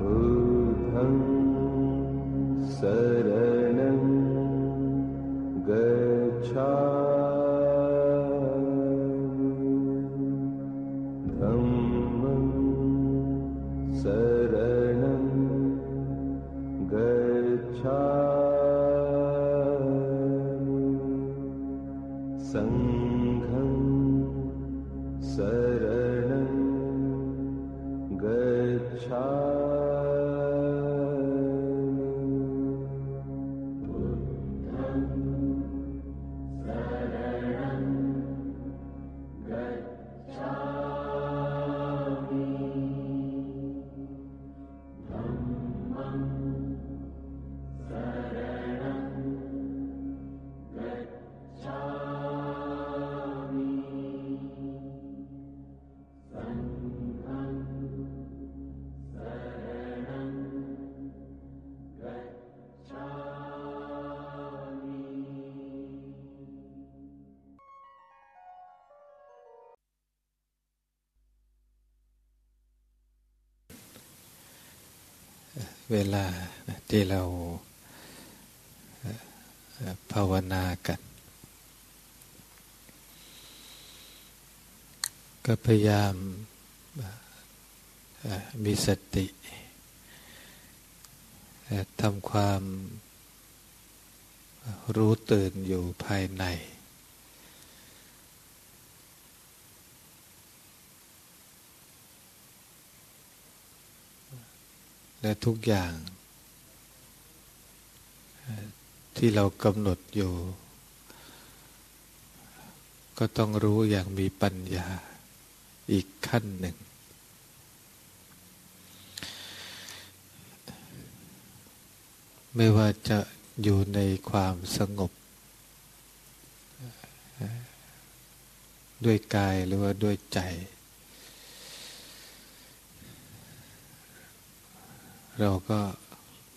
बुद्धं शरणं गच्छामि เวลาที่เราภาวนากัน ก็พยายามมีสติทำความรู้ตื่นอยู่ภายใน และ ทุกอย่าง ที่เรากำหนดอยู่ ก็ต้องรู้อย่างมีปัญญาอีกขั้นหนึ่ง ไม่ว่าจะอยู่ในความสงบ ด้วยกายหรือว่าด้วยใจ เราก็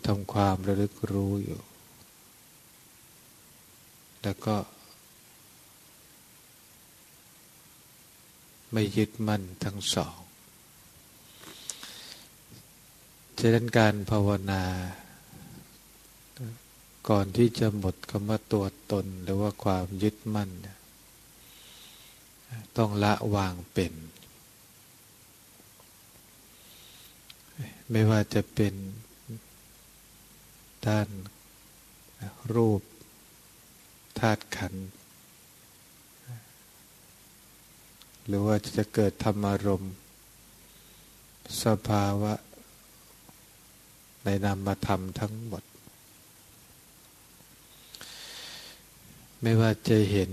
ทำความระลึกรู้อยู่ แล้วก็ ไม่ยึดมั่นทั้งสองฉะนั้นการภาวนา ก่อนที่จะหมดคำว่าตัวตนหรือว่าความยึดมั่นเนี่ยต้องละวางเป็น ไม่ว่าจะเป็นด้านรูปธาตุขันธ์หรือว่าจะเกิดธรรมารมณ์สภาวะ ในนามธรรมทั้งหมด ไม่ว่าจะเห็น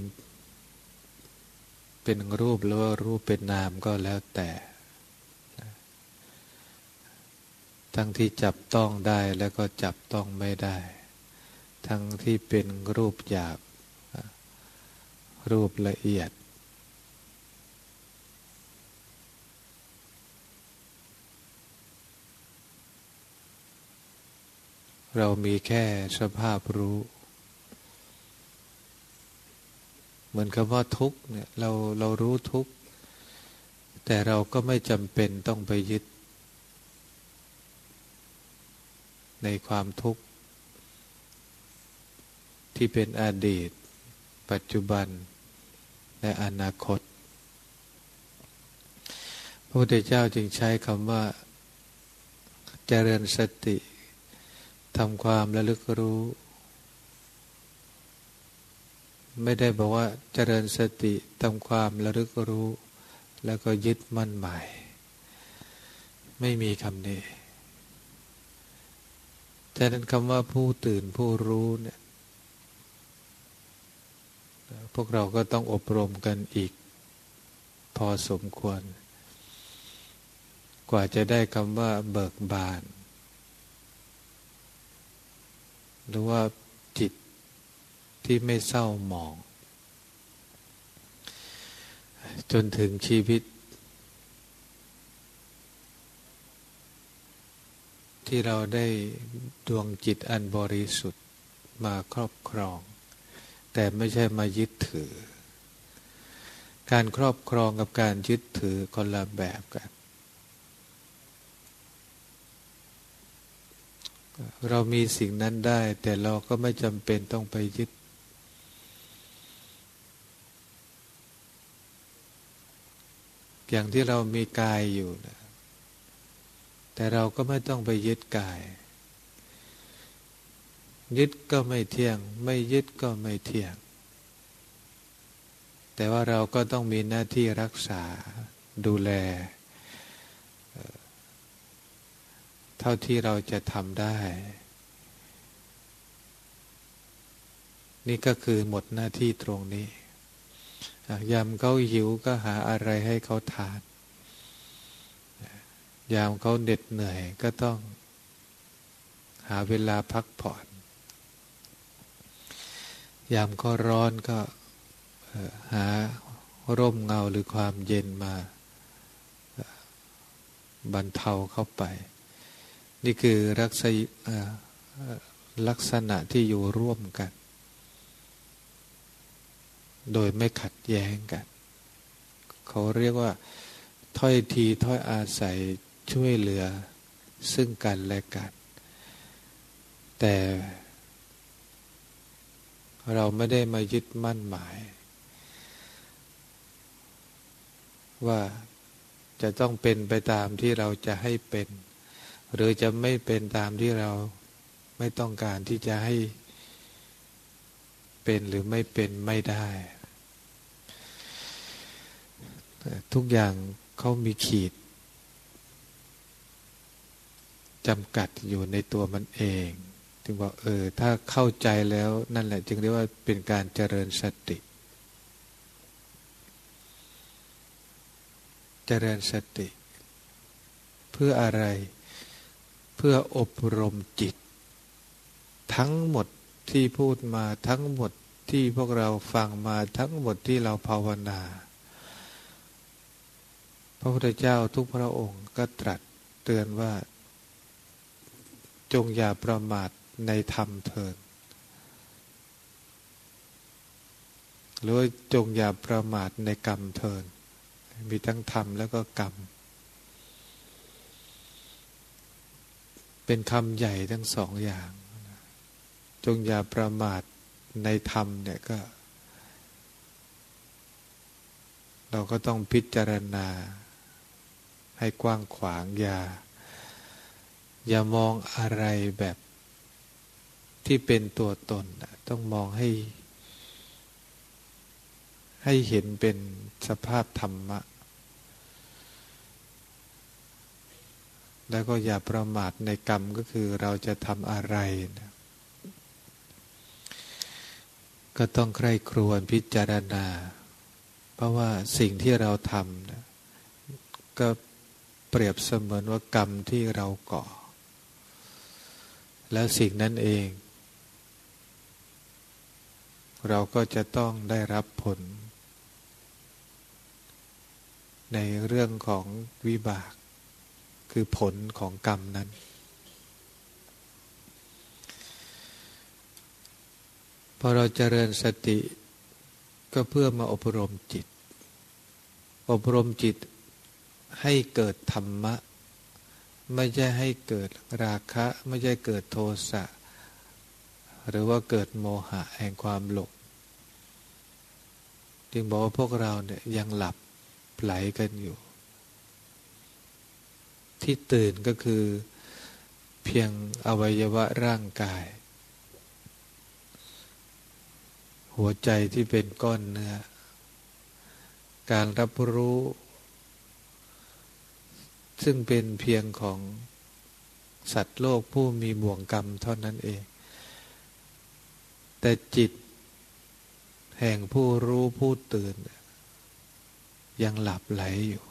เป็นรูปหรือว่ารูปเป็นนามก็แล้วแต่ ทั้งที่จับต้องได้แล้วก็จับต้องไม่ได้ ทั้งที่เป็นรูปหยาบ รูปละเอียด เรามีแค่สภาพรู้ เหมือนกับว่าทุกเนี่ยเราเรารู้ทุก แต่เราก็ไม่จำเป็นต้องไปยึด ในความทุกข์ ที่เป็นอดีต ปัจจุบัน และอนาคต พระพุทธเจ้าจึงใช้คำว่า เจริญสติทำความระลึกรู้ ไม่ได้บอกว่าเจริญสติทำความระลึกรู้ แล้วก็ยึดมั่นหมาย ไม่มีคำนี้ ฉะนั้นคำว่าผู้ตื่นผู้รู้เนี่ย พวกเราก็ต้องอบรมกันอีก พอสมควร กว่าจะได้คำว่าเบิกบาน หรือว่าจิตที่ไม่เศร้าหมอง จนถึงชีวิต ที่เราได้ดวงจิตอันบริสุทธิ์มาครอบครอง แต่ไม่ใช่มายึดถือ การครอบครองกับการยึดถือคนละแบบกัน เรามีสิ่งนั้นได้ แต่เราก็ไม่จำเป็นต้องไปยึดอย่างที่เรามีกายอยู่นะ แต่เราก็ไม่ต้องไปยึดกาย ยึดก็ไม่เที่ยง ไม่ยึดก็ไม่เที่ยง แต่ว่าเราก็ต้องมีหน้าที่รักษาดูแล เท่าที่เราจะทำได้ นี่ก็คือหมดหน้าที่ตรงนี้ยามเขาหิวก็หาอะไรให้เขาทาน ยามเขาเหน็ดเหนื่อยก็ต้องหาเวลาพักผ่อน ยามเขาร้อนก็หาร่มเงาหรือความเย็นมาบรรเทาเข้าไป นี่คือรักษลักษณะที่อยู่ร่วมกัน โดยไม่ขัดแย้งกัน เขาเรียกว่าถ้อยทีถ้อยอาศัย ช่วยเหลือซึ่งกันและกัน แต่ เราไม่ได้มายึดมั่นหมาย ว่าจะต้องเป็นไปตามที่เราจะให้เป็น หรือจะไม่เป็นตามที่เราไม่ต้องการที่จะให้เป็นหรือไม่เป็นไม่ได้ ทุกอย่างเขามีขีด จำกัดอยู่ในตัวมันเอง ถึงบอกเออ ถ้าเข้าใจแล้วนั่นแหละ จึงเรียกว่าเป็นการเจริญสติ เจริญสติ เพื่ออะไร เพื่ออบรมจิต ทั้งหมดที่พูดมาทั้งหมดที่พวกเราฟังมาทั้งหมดที่เราภาวนา พระพุทธเจ้าทุกพระองค์ก็ตรัสเตือนว่า จงอย่าประมาทในธรรมเถิดหรือจงอย่าประมาทในกรรมเถิดมีทั้งธรรมแล้วก็กรรม เป็นคำใหญ่ทั้งสองอย่าง จงอย่าประมาทในธรรมเนี่ยก็ เราก็ต้องพิจารณาให้กว้างขวางอย่า อย่ามองอะไรแบบที่เป็นตัวตน ต้องมองให้ ให้เห็นเป็นสภาพธรรมะ แล้วก็อย่าประมาทในกรรมก็คือเราจะทำอะไรนะก็ต้องใคร่ครวญพิจารณา เพราะว่าสิ่งที่เราทำนะก็เปรียบเสมือนว่ากรรมที่เราก่อ แล้วสิ่งนั้นเอง เราก็จะต้องได้รับผล ในเรื่องของวิบาก คือผลของกรรมนั้น พอเราเจริญสติก็เพื่อมาอบรมจิต อบรมจิตให้เกิดธรรมะ ไม่ใช่ให้เกิดราคะ ไม่ใช่เกิดโทสะ หรือว่าเกิดโมหะแห่งความหลงจึงบอกว่าพวกเราเนี่ยยังหลับไหลกันอยู่ ที่ตื่นก็คือเพียงอวัยวะร่างกาย หัวใจที่เป็นก้อนเนื้อการรับรู้ ซึ่งเป็นเพียงของสัตว์โลกผู้มีบ่วงกรรมเท่านั้นเอง แต่จิตแห่งผู้รู้ผู้ตื่น ยังหลับไหลอยู่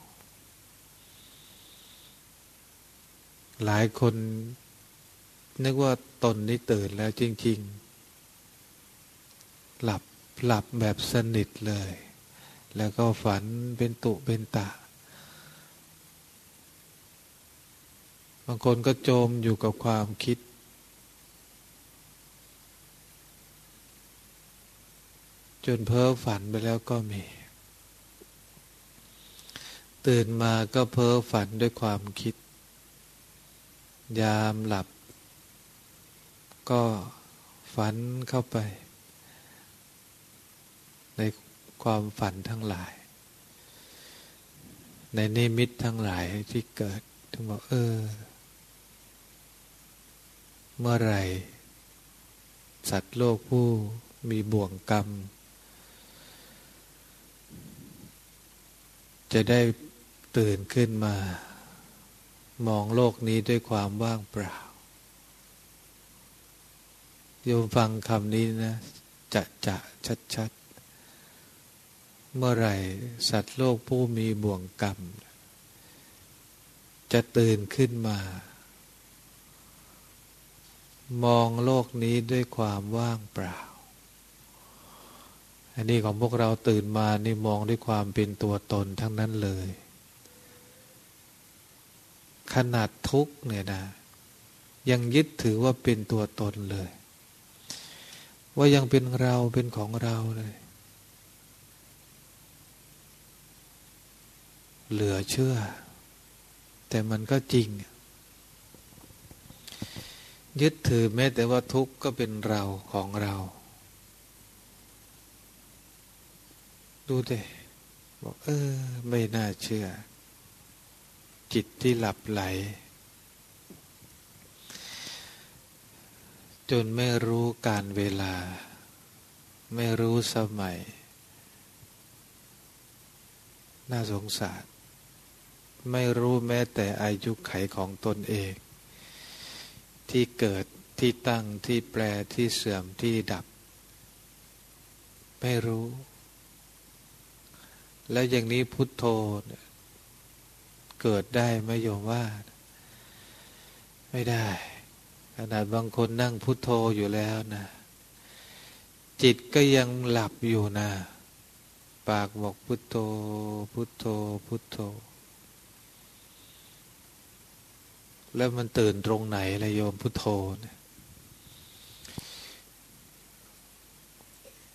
หลายคนนึกว่าตนนี้ตื่นแล้วจริง ๆ หลับหลับแบบสนิทเลย แล้วก็ฝันเป็นตุเป็นตะ บางคนก็จมอยู่กับความคิด จนเพ้อฝันไปแล้วก็มี ตื่นมาก็เพ้อฝันด้วยความคิด ยามหลับ ก็ฝันเข้าไป ในความฝันทั้งหลาย ในนิมิตทั้งหลายที่เกิดถึงบอกเออ เมื่อไรสัตว์โลกผู้มีบ่วงกรรม จะได้ตื่นขึ้นมา มองโลกนี้ด้วยความว่างเปล่า โยมฟังคำนี้นะ จะจะชัดชัดเมื่อไรสัตว์โลกผู้มีบ่วงกรรม จะตื่นขึ้นมา มองโลกนี้ด้วยความว่างเปล่า อันนี้ของพวกเราตื่นมานี่มองด้วยความเป็นตัวตนทั้งนั้นเลย ขนาดทุกเนี่ยนะ ยังยึดถือว่าเป็นตัวตนเลย ว่ายังเป็นเราเป็นของเราเลย เหลือเชื่อ แต่มันก็จริง ยึดถือแม้แต่ว่าทุกข์ก็เป็นเราของเรา ดูเดบอกเออ ไม่น่าเชื่อ จิตที่หลับไหล จนไม่รู้การเวลา ไม่รู้สมัย น่าสงสาร ไม่รู้แม้แต่อายุไขของตนเอง ที่เกิดที่ตั้งที่แปรที่เสื่อมที่ดับ ไม่รู้ และอย่างนี้พุทโธเกิดได้ไม่ยอมว่า ไม่ได้ ขนาดบางคนนั่งพุทโธอยู่แล้วนะจิตก็ยังหลับอยู่นะ ปากบอกพุทโธ พุทโธ พุทโธ แล้วมันตื่นตรงไหนละโยมพุทโธเนี่ย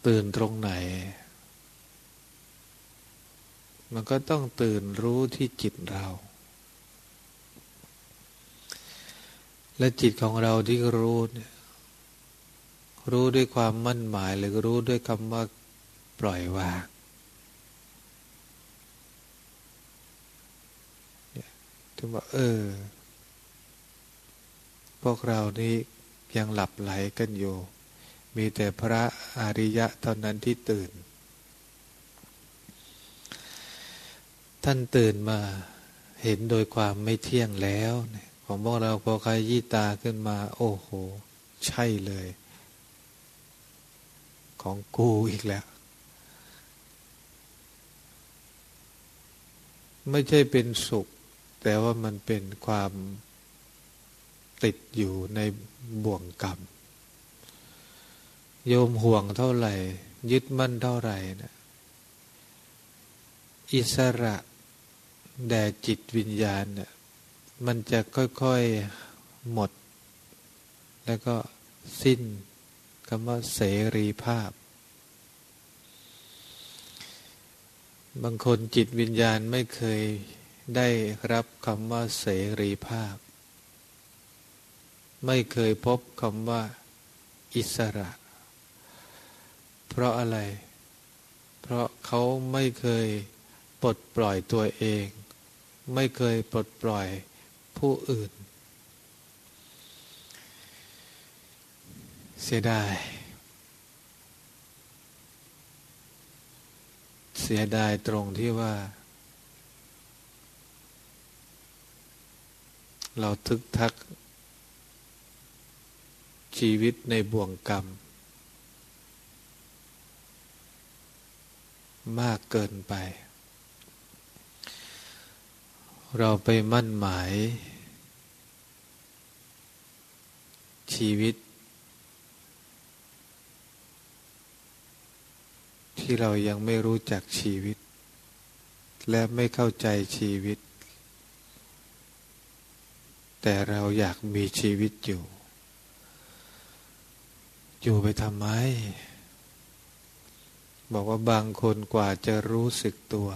ตื่นตรงไหน มันก็ต้องตื่นรู้ที่จิตเรา และจิตของเราที่รู้เนี่ยรู้ด้วยความมั่นหมายหรือรู้ด้วยคำว่าปล่อยวางถึงว่าเออ พวกเรานี้ยังหลับไหลกันอยู่ มีแต่พระอริยะเท่านั้นที่ตื่น ท่านตื่นมาเห็นโดยความไม่เที่ยงแล้วของพวกเราพอใครยี่ตาขึ้นมา โอ้โห ใช่เลย ของกูอีกแล้ว ไม่ใช่เป็นสุข แต่ว่ามันเป็นความ ติดอยู่ในบ่วงกรรม โยมห่วงเท่าไหร่ ยึดมั่นเท่าไหร่นะอิสระแด่จิตวิญญาณเนี่ยมันจะค่อยๆหมด แล้วก็สิ้นคำว่าเสรีภาพ บางคนจิตวิญญาณไม่เคยได้รับคำว่าเสรีภาพ ไม่เคยพบคำว่า อิสระ เพราะอะไร เพราะเขาไม่เคยปลดปล่อยตัวเอง ไม่เคยปลดปล่อยผู้อื่น เสียดาย เสียดายตรงที่ว่า เราทึกทัก ชีวิตในบ่วงกรรม มากเกินไป เราไปมั่นหมาย ชีวิต ที่เรายังไม่รู้จักชีวิต และไม่เข้าใจชีวิต แต่เราอยากมีชีวิตอยู่ อยู่ไปทำไม บอกว่าบางคนกว่าจะรู้สึกตัว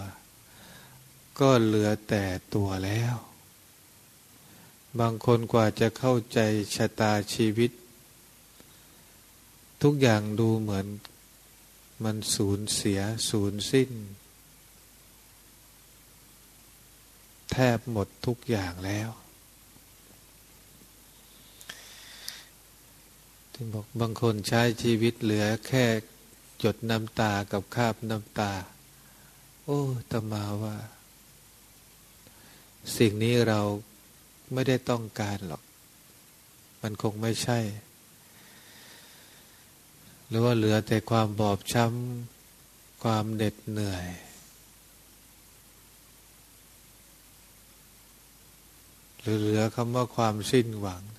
ก็เหลือแต่ตัวแล้ว บางคนกว่าจะเข้าใจชะตาชีวิต ทุกอย่างดูเหมือนมันสูญเสียสูญสิ้น แทบหมดทุกอย่างแล้ว ถึงบอกบางคนใช้ชีวิตเหลือแค่จดน้ำตากับคาบน้ำตา โอ้ตมาว่า สิ่งนี้เราไม่ได้ต้องการหรอก มันคงไม่ใช่ หรือว่าเหลือแต่ความบอบช้ำความเหน็ดเหนื่อย หรือเหลือคำว่าความสิ้นหวัง แ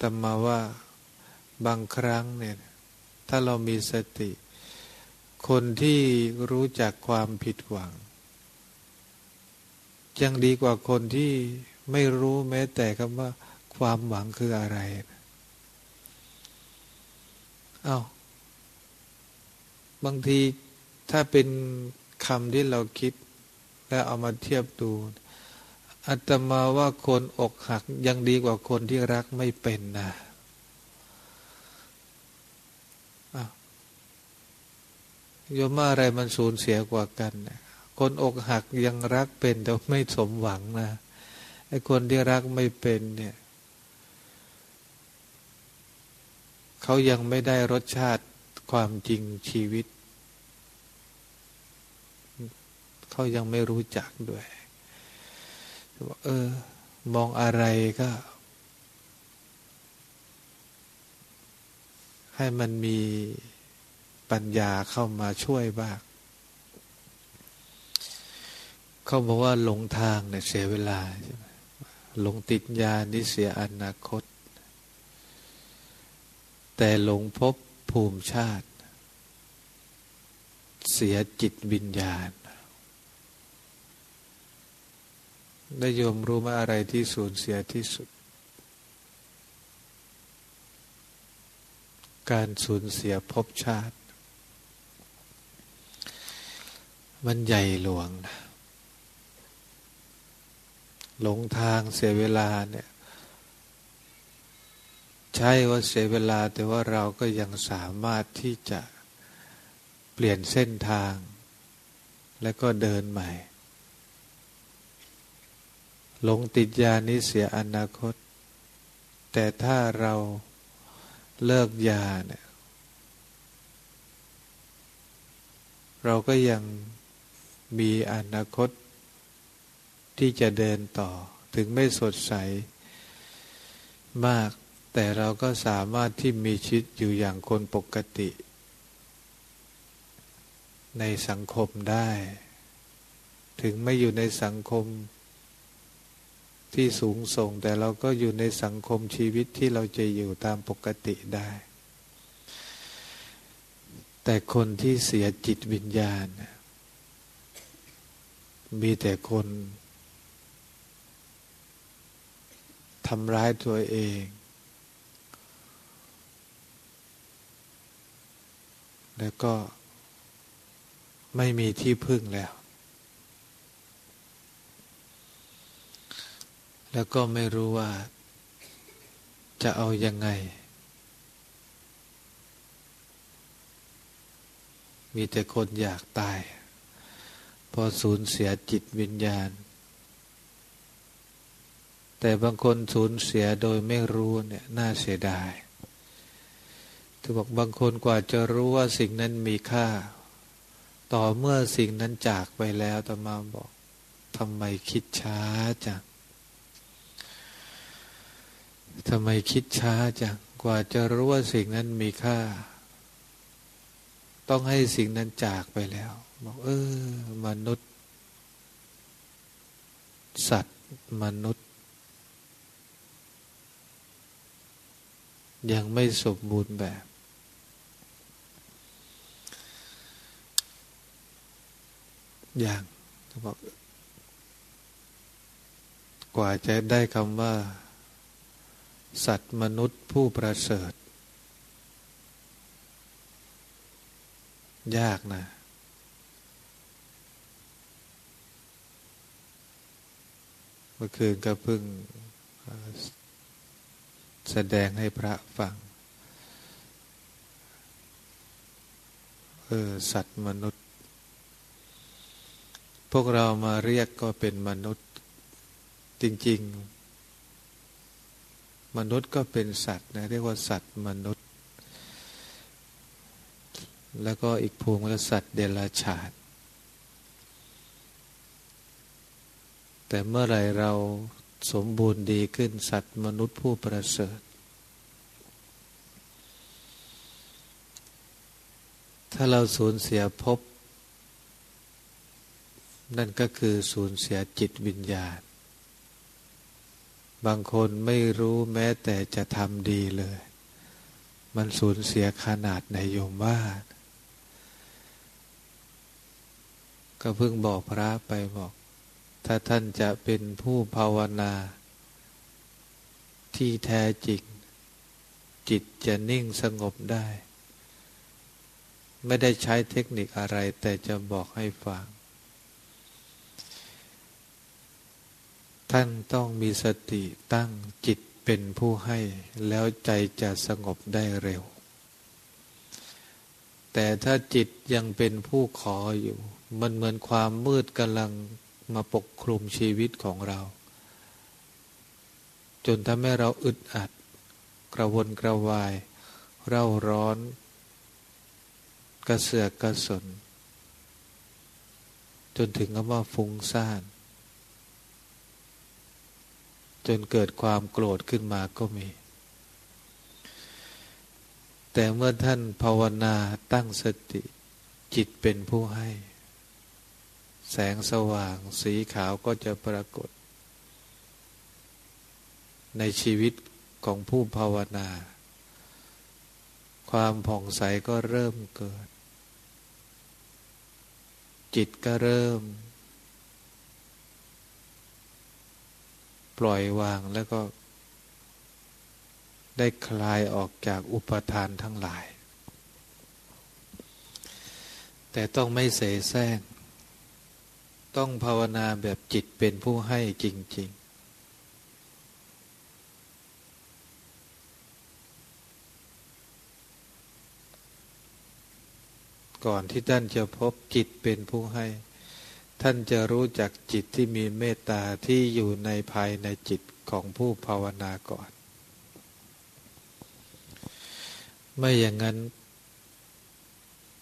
ต่มาว่าบางครั้งเนี่ยถ้าเรามีสติ คนที่รู้จักความผิดหวัง ยังดีกว่าคนที่ไม่รู้แม้แต่คำว่า ความหวังคืออะไรอา้าวบางทีถ้าเป็นคำที่เราคิด แล้วเอามาเทียบดู อาตมาว่าคนอกหักยังดีกว่าคนที่รักไม่เป็นนะโยมว่าอะไรมันสูญเสียกว่ากัน คนอกหักยังรักเป็น แต่ไม่สมหวังนะไอ้คนที่รักไม่เป็นเนี่ยเขายังไม่ได้รสชาติความจริงชีวิต เขายังไม่รู้จักด้วย ว่าเออ มองอะไรก็ ให้มันมีปัญญาเข้ามาช่วยบ้างเขาบอกว่าหลงทางเนี่ยเสียเวลาใช่ไหมหลงติดยานี่เสียอนาคต แต่หลงพบภูมิชาติ เสียจิตวิญญาณ ได้โยมรู้มาอะไรที่สูญเสียที่สุด การสูญเสียภพชาติ มันใหญ่หลวงนะหลงทางเสียเวลาเนี่ย ใช่ว่าเสียเวลาแต่ว่าเราก็ยังสามารถที่จะเปลี่ยนเส้นทาง และก็เดินใหม่ หลงติดยานี้เสียอนาคต แต่ถ้าเราเลิกยาเนี่ย เราก็ยังมีอนาคตที่จะเดินต่อ ถึงไม่สดใสมาก แต่เราก็สามารถที่มีชีวิตอยู่อย่างคนปกติ ในสังคมได้ ถึงไม่อยู่ในสังคม ที่สูงส่ง แต่เราก็อยู่ในสังคมชีวิตที่เราจะอยู่ตามปกติได้ แต่คนที่เสียจิตวิญญาณ มีแต่คนทำร้ายตัวเอง แล้วก็ไม่มีที่พึ่งแล้ว แล้วก็ไม่รู้ว่าจะเอายังไง มีแต่คนอยากตาย พอสูญเสียจิตวิญญาณ แต่บางคนสูญเสียโดยไม่รู้เนี่ยน่าเสียดายถือบอกบางคนกว่าจะรู้ว่าสิ่งนั้นมีค่า ต่อเมื่อสิ่งนั้นจากไปแล้วตมาบอกทำไมคิดช้าจัง ทำไมคิดช้าจัง กว่าจะรู้ว่าสิ่งนั้นมีค่า ต้องให้สิ่งนั้นจากไปแล้ว บอกเออ มนุษย์ สัตว์มนุษย์ ยังไม่สมบูรณ์แบบ อย่างบอกกว่าจะได้คำว่า สัตว์มนุษย์ผู้ประเสริฐ ยากนะเมื่อคืนก็เพิ่งแสดงให้พระฟังเออสัตว์มนุษย์ พวกเรามาเรียกก็เป็นมนุษย์ จริง ๆ มนุษย์ก็เป็นสัตว์นะเรียกว่าสัตว์มนุษย์ แล้วก็อีกภูมิก็สัตว์เดรัจฉานแต่เมื่อไรเราสมบูรณ์ดีขึ้นสัตว์มนุษย์ผู้ประเสริฐ ถ้าเราสูญเสียภพนั่นก็คือสูญเสียจิตวิญญาณ บางคนไม่รู้แม้แต่จะทำดีเลย มันสูญเสียขนาดในโยมว่าก็เพิ่งบอกพระไปบอก ถ้าท่านจะเป็นผู้ภาวนา ที่แท้จริง จิตจะนิ่งสงบได้ ไม่ได้ใช้เทคนิคอะไรแต่จะบอกให้ฟัง ท่านต้องมีสติตั้งจิตเป็นผู้ให้ แล้วใจจะสงบได้เร็ว แต่ถ้าจิตยังเป็นผู้ขออยู่ มันเหมือนความมืดกำลังมาปกคลุมชีวิตของเรา จนทำให้เราอึดอัด กระวนกระวาย เร่าร้อน กระเสือกกระสน จนถึงกับว่าฟุ้งซ่าน จนเกิดความโกรธขึ้นมาก็มี แต่เมื่อท่านภาวนาตั้งสติจิตเป็นผู้ให้ แสงสว่างสีขาวก็จะปรากฏ ในชีวิตของผู้ภาวนา ความผ่องใสก็เริ่มเกิด จิตก็เริ่ม ปล่อยวางแล้วก็ ได้คลายออกจากอุปทานทั้งหลาย แต่ต้องไม่เสแสร้งต้องภาวนาแบบจิตเป็นผู้ให้จริง ๆ ก่อนที่ท่านจะพบจิตเป็นผู้ให้ ท่านจะรู้จักจิตที่มีเมตตาที่อยู่ในภายในจิตของผู้ภาวนาก่อน ไม่อย่างนั้น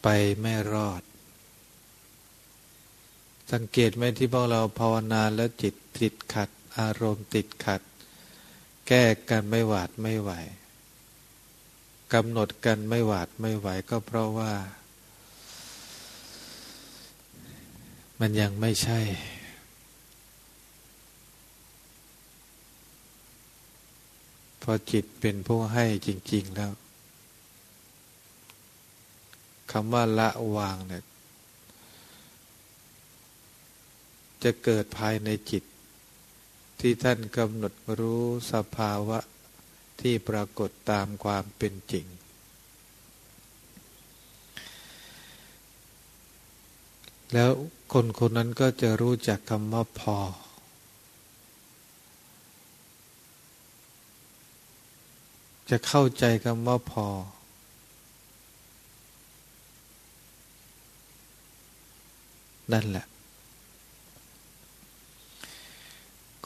ไปไม่รอด สังเกตไหมที่พวกเราภาวนาแล้วจิตติดขัด อารมณ์ติดขัด แก้กันไม่หวาดไม่ไหวกำหนดกันไม่หวาดไม่ไหวก็เพราะว่า มันยังไม่ใช่ พอจิตเป็นผู้ให้จริง ๆ แล้วคำว่าละวางเนี่ย จะเกิดภายในจิต ที่ท่านกำหนดรู้สภาวะที่ปรากฏตามความเป็นจริง แล้วคนคนนั้นก็จะรู้จักคำว่าพอ จะเข้าใจคำว่าพอ นั่นแหละ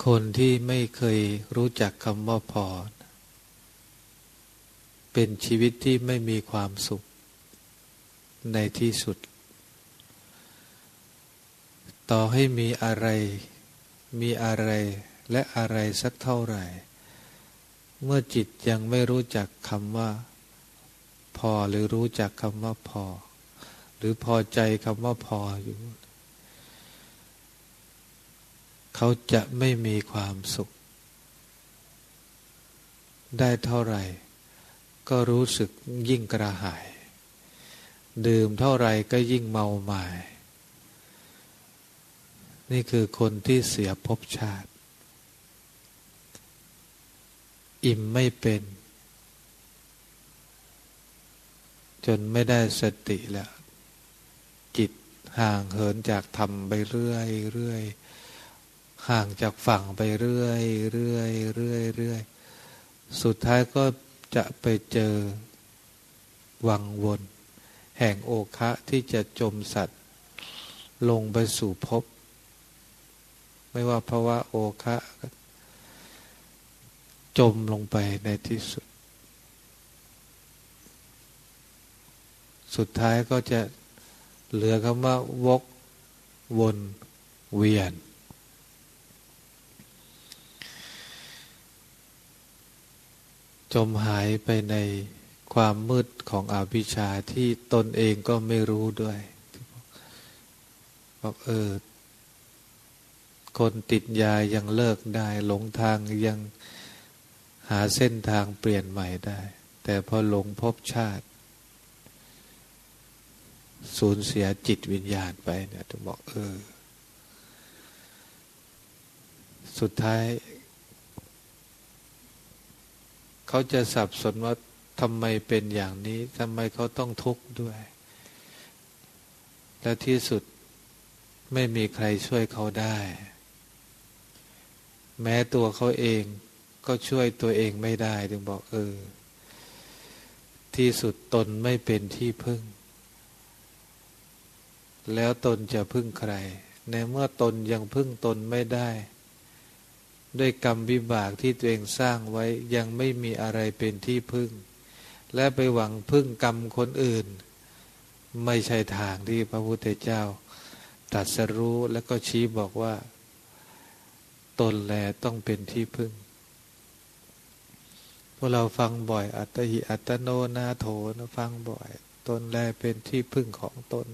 คนที่ไม่เคยรู้จักคำว่าพอ เป็นชีวิตที่ไม่มีความสุขในที่สุด ต่อให้มีอะไร มีอะไรและอะไรสักเท่าไหร่ เมื่อจิตยังไม่รู้จักคำว่า พอหรือรู้จักคำว่าพอ หรือพอใจคำว่าพออยู่ เขาจะไม่มีความสุข ได้เท่าไหร่ ก็รู้สึกยิ่งกระหาย ดื่มเท่าไหร่ก็ยิ่งเมาหมาย นี่คือคนที่เสียภพชาติ อิ่มไม่เป็น จนไม่ได้สติแล้ว จิตห่างเหินจากธรรมไปเรื่อยเรื่อยห่างจากฝั่งไปเรื่อยเรื่อยเรื่อยเรื่อยสุดท้ายก็จะไปเจอวังวน แห่งโอคะที่จะจมสัตว์ ลงไปสู่ภพ ไม่ว่าภาวะโอคะจมลงไปในที่สุด สุดท้ายก็จะเหลือคำว่าวกวนเวียน จมหายไปในความมืดของอวิชชาที่ตนเองก็ไม่รู้ด้วยบอกเออ คนติดยายังเลิกได้ หลงทางยังหาเส้นทางเปลี่ยนใหม่ได้ แต่พอหลงพบชาติ สูญเสียจิตวิญญาณไปเนี่ยต้องบอกเออ สุดท้าย เขาจะสับสนว่าทำไมเป็นอย่างนี้ทำไมเขาต้องทุกข์ด้วย และที่สุดไม่มีใครช่วยเขาได้ แม้ตัวเขาเองก็ช่วยตัวเองไม่ได้ถึงบอกเออ ที่สุดตนไม่เป็นที่พึ่ง แล้วตนจะพึ่งใคร ในเมื่อตนยังพึ่งตนไม่ได้ ด้วยกรรมวิบากที่ตัวเองสร้างไว้ยังไม่มีอะไรเป็นที่พึ่ง และไปหวังพึ่งกรรมคนอื่น ไม่ใช่ทางที่พระพุทธเจ้าตรัสรู้แล้วก็ชี้บอกว่า ตนแลต้องเป็นที่พึ่ง พวกเราฟังบ่อย อัตหิอัตโนนาโถนะฟังบ่อย ตนแลเป็นที่พึ่งของตน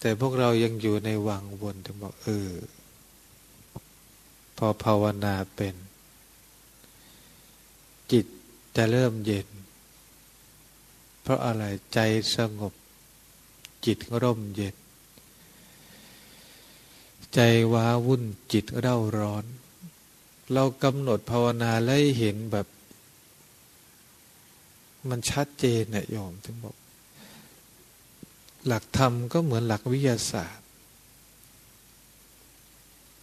แต่พวกเรายังอยู่ในวังวนถึงบอกเออ พอภาวนาเป็น จิตจะเริ่มเย็น เพราะอะไรใจสงบ จิตร่มเย็น ใจว้าวุ่นจิตเร่าร้อน เรากำหนดภาวนาแล้วเห็นแบบ มันชัดเจนเนี่ยโยมถึงบอก หลักธรรมก็เหมือนหลักวิทยาศาสตร์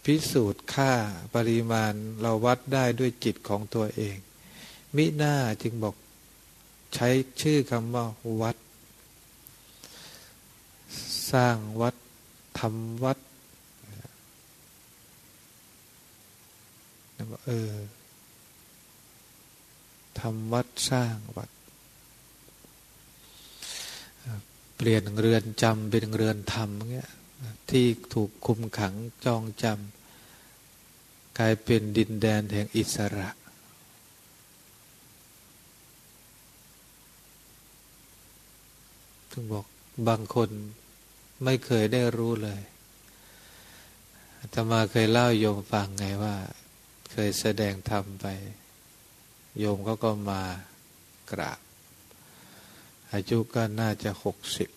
พิสูจน์ค่าปริมาณเราวัดได้ด้วยจิตของตัวเอง มิหน้าจึงบอกใช้ชื่อคำว่าวัด สร้างวัดทำวัด แล้วเออทำวัดสร้างวัด เปลี่ยนเรือนจำเป็นเรือนธรรมเงี้ยที่ถูกคุมขังจองจำกลายเป็นดินแดนแห่งอิสระ ถึงบอกบางคนไม่เคยได้รู้เลยจะมาเคยเล่าโยมฟังไงว่า เคยแสดงธรรมไป โยมเขาก็มากราบ อายุก็น่าจะหกสิบ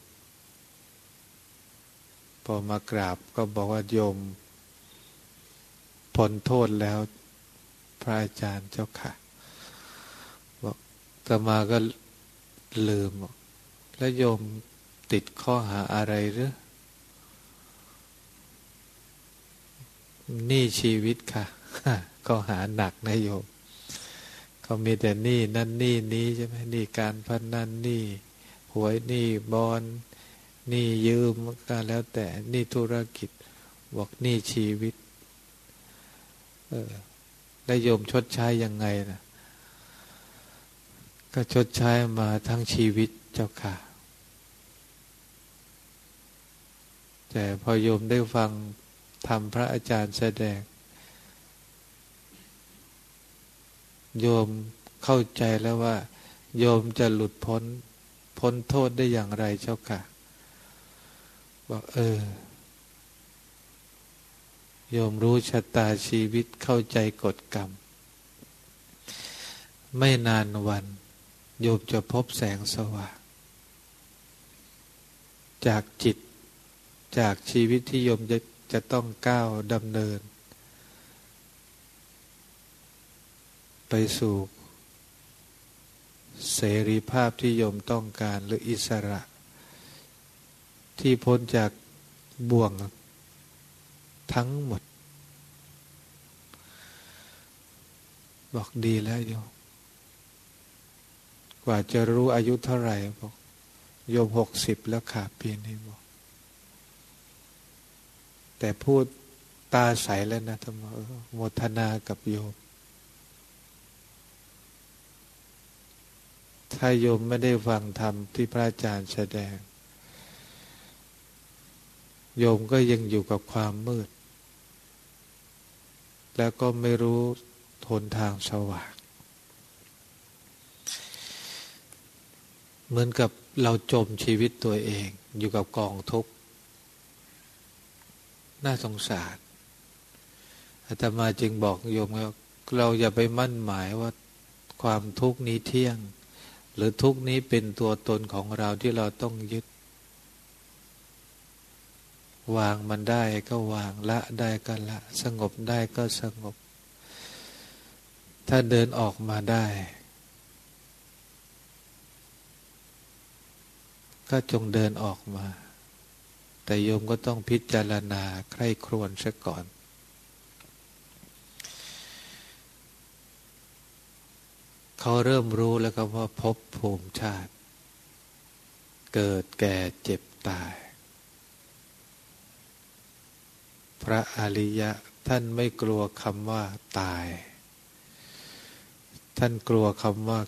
พอมากราบก็บอกว่าโยมพ้นโทษแล้วพระอาจารย์เจ้าค่ะ บอกตมาก็ลืมแล้วโยมติดข้อหาอะไรหรือนี่ชีวิตค่ะก็หาหนักนะโยมเขามีแต่นี่นั่นนี่นี้ใช่ไหมนี่การพนนั่นนี่หวยนี่บอลนี่ยืมก็แล้วแต่นี่ธุรกิจบอกนี่ชีวิต เออแล้โยมชดใช้ยังไงนะก็ชดใช้มาทั้งชีวิตเจ้าค่ะ แต่พอโยมได้ฟังทำพระอาจารย์แสดง โยมเข้าใจแล้วว่า โยมจะหลุดพ้น พ้นโทษได้อย่างไรเจ้าค่ะบอกเออ โยมรู้ชะตาชีวิตเข้าใจกฎกรรม ไม่นานวัน โยมจะพบแสงสว่างจากจิต จากชีวิตที่โยมจะจะต้องก้าวดำเนิน ไปสู่ เสรีภาพที่โยมต้องการหรืออิสระ ที่พ้นจากบ่วงทั้งหมด บอกดีแล้วโยม กว่าจะรู้อายุเท่าไหร่บอกโยมหกสิบแล้วขาดปีนี้บอก แต่พูดตาใสแล้วนะธรรมโมทนากับโยม ถ้าโยมไม่ได้ฟังธรรมที่พระอาจารย์แสดง โยมก็ยังอยู่กับความมืด แล้วก็ไม่รู้ทนทางสว่าง เหมือนกับเราจมชีวิตตัวเอง อยู่กับกองทุกข์ น่าสงสารอาตมาจึงบอกโยมว่าเราอย่าไปมั่นหมายว่าความทุกข์นี้เที่ยง หรือทุกนี้เป็นตัวตนของเราที่เราต้องยึด วางมันได้ก็วางละได้ก็ละ สงบได้ก็สงบ ถ้าเดินออกมาได้ ก็จงเดินออกมา แต่โยมก็ต้องพิจารณาใคร่ครวญซะก่อน เขาเริ่มรู้แล้วก็ว่าพบภูมิชาติ เกิดแก่เจ็บตาย พระอริยะท่านไม่กลัวคำว่าตาย ท่านกลัวคำว่า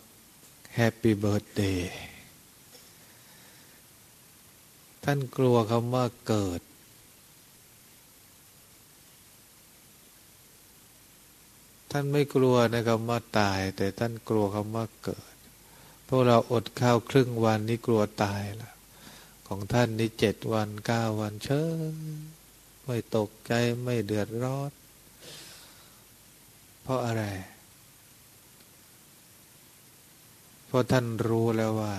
แฮปปี้เบิร์ดเดย์ท่านกลัวคำว่าเกิด ท่านไม่กลัวนะคำว่าตาย แต่ท่านกลัวคำว่าเกิด พวกเราอดข้าวครึ่งวันนี่กลัวตายละของท่านนี่เจ็ดวันเก้าวันเชยไม่ตกใจไม่เดือดร้อนเพราะอะไร เพราะท่านรู้แล้วว่า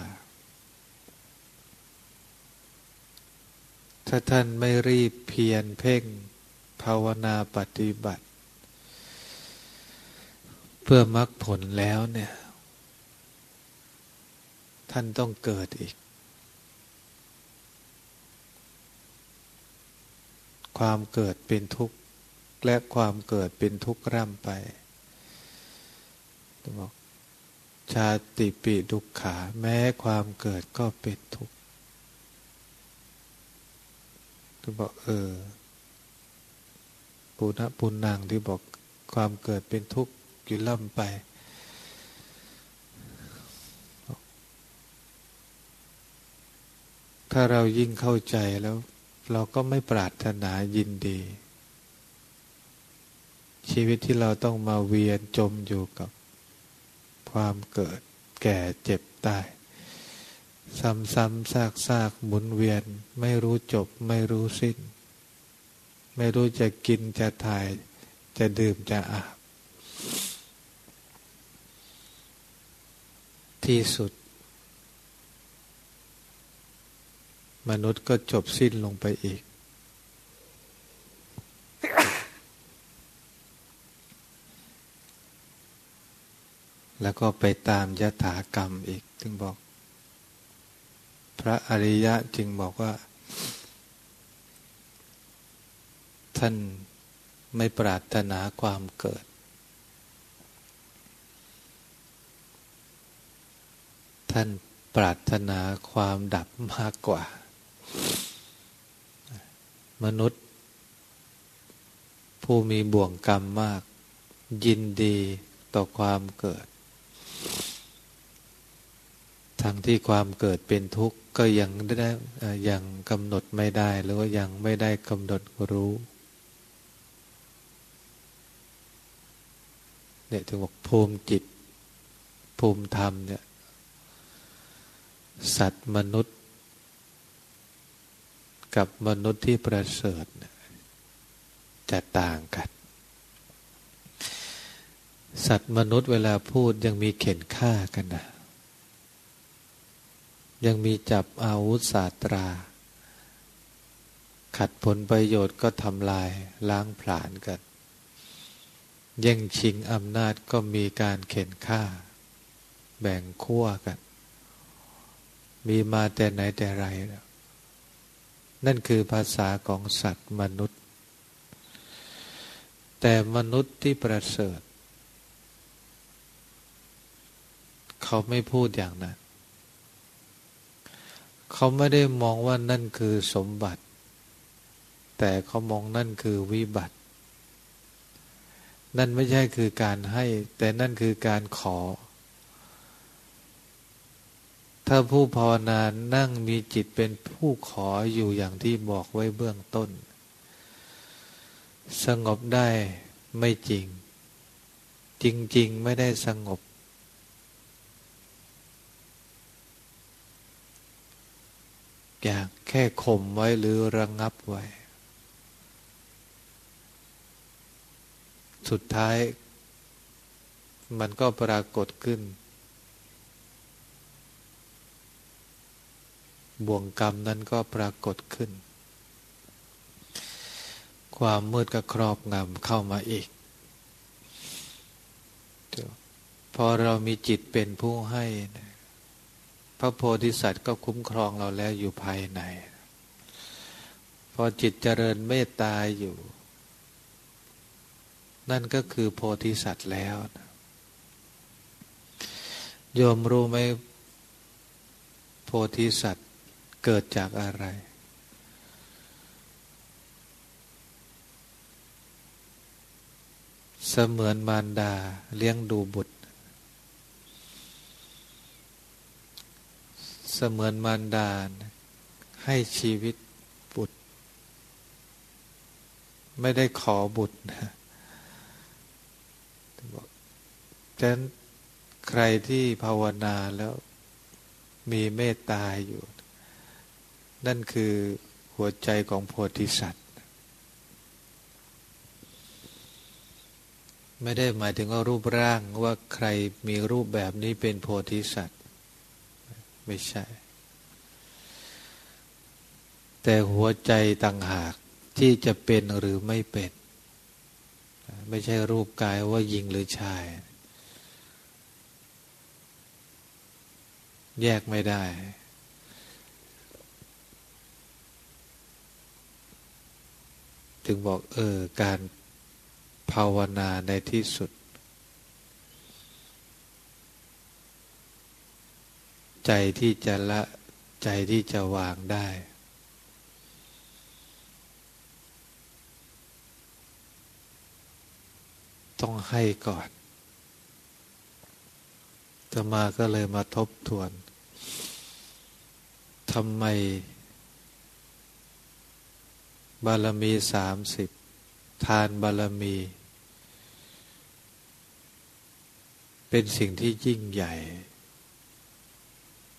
ถ้าท่านไม่รีบเพียรเพ่งภาวนาปฏิบัติ เพื่อมรรคผลแล้วเนี่ย ท่านต้องเกิดอีก ความเกิดเป็นทุกข์ และความเกิดเป็นทุกข์ร่ำไปบอกชาติปีดุขขา แม้ความเกิดก็เป็นทุกข์ที่บอกเออปุณะปุณนางที่บอกความเกิดเป็นทุกข์ อยู่ล่ำไป ถ้าเรายิ่งเข้าใจแล้ว เราก็ไม่ปรารถนายินดี ชีวิตที่เราต้องมาเวียนจมอยู่กับความเกิดแก่เจ็บตาย ซ้ำๆซากๆหมุนเวียน ไม่รู้จบไม่รู้สิ้น ไม่รู้จะกินจะถ่ายจะดื่มจะอาบ ที่สุด มนุษย์ก็จบสิ้นลงไปอีก แล้วก็ไปตามยถากรรมอีกถึงบอก พระอริยะจึงบอกว่า ท่านไม่ปรารถนาความเกิด ท่านปรารถนาความดับมากกว่า มนุษย์ ผู้มีบ่วงกรรมมาก ยินดีต่อความเกิด ทั้งที่ความเกิดเป็นทุกข์ก็ยังได้ยังกำหนดไม่ได้ หรือว่ายังไม่ได้กำหนดรู้เนี่ยถึงบอกภูมิจิตภูมิธรรมเนี่ย สัตว์มนุษย์ กับมนุษย์ที่ประเสริฐจะต่างกัน สัตว์มนุษย์เวลาพูดยังมีเข็นฆ่ากันนะยังมีจับอาวุธศาสตรา ขัดผลประโยชน์ก็ทำลายล้างผลาญกันแย่งชิงอำนาจก็มีการเข็นฆ่า แบ่งขั้วกัน มีมาแต่ไหนแต่ไรแล้วนั่นคือภาษาของสัตว์มนุษย์ แต่มนุษย์ที่ประเสริฐ เขาไม่พูดอย่างนั้น เขาไม่ได้มองว่านั่นคือสมบัติ แต่เขามองนั่นคือวิบัติ นั่นไม่ใช่คือการให้ แต่นั่นคือการขอ ถ้าผู้ภาวนานั่งมีจิตเป็นผู้ขออยู่อย่างที่บอกไว้เบื้องต้น สงบได้ไม่จริง จริง ๆ ไม่ได้สงบ อย่างแค่ข่มไว้หรือระงงับไว้ สุดท้ายมันก็ปรากฏขึ้น บ่วงกรรมนั้นก็ปรากฏขึ้น ความมืดก็ครอบงำเข้ามาอีก พอเรามีจิตเป็นผู้ให้ พระโพธิสัตว์ก็คุ้มครองเราแล้วอยู่ภายใน พอจิตเจริญเมตตาอยู่ นั่นก็คือโพธิสัตว์แล้ว โยมรู้ไหมโพธิสัตว์ เกิดจากอะไร เสมือนมารดาเลี้ยงดูบุตร เสมือนมารดาให้ชีวิตบุตร ไม่ได้ขอบุตรนะฉะนั้นใครที่ภาวนาแล้วมีเมตตาอยู่ นั่นคือหัวใจของโพธิสัตว์ ไม่ได้หมายถึงว่ารูปร่างว่าใครมีรูปแบบนี้เป็นโพธิสัตว์ ไม่ใช่ แต่หัวใจต่างหากที่จะเป็นหรือไม่เป็น ไม่ใช่รูปกายว่าหญิงหรือชาย แยกไม่ได้ ถึงบอกเออการภาวนาในที่สุด ใจที่จะละใจที่จะวางได้ ต้องให้ก่อนจะมาก็เลยมาทบทวนทำไม บารมีสามสิบทานบารมี เป็นสิ่งที่ยิ่งใหญ่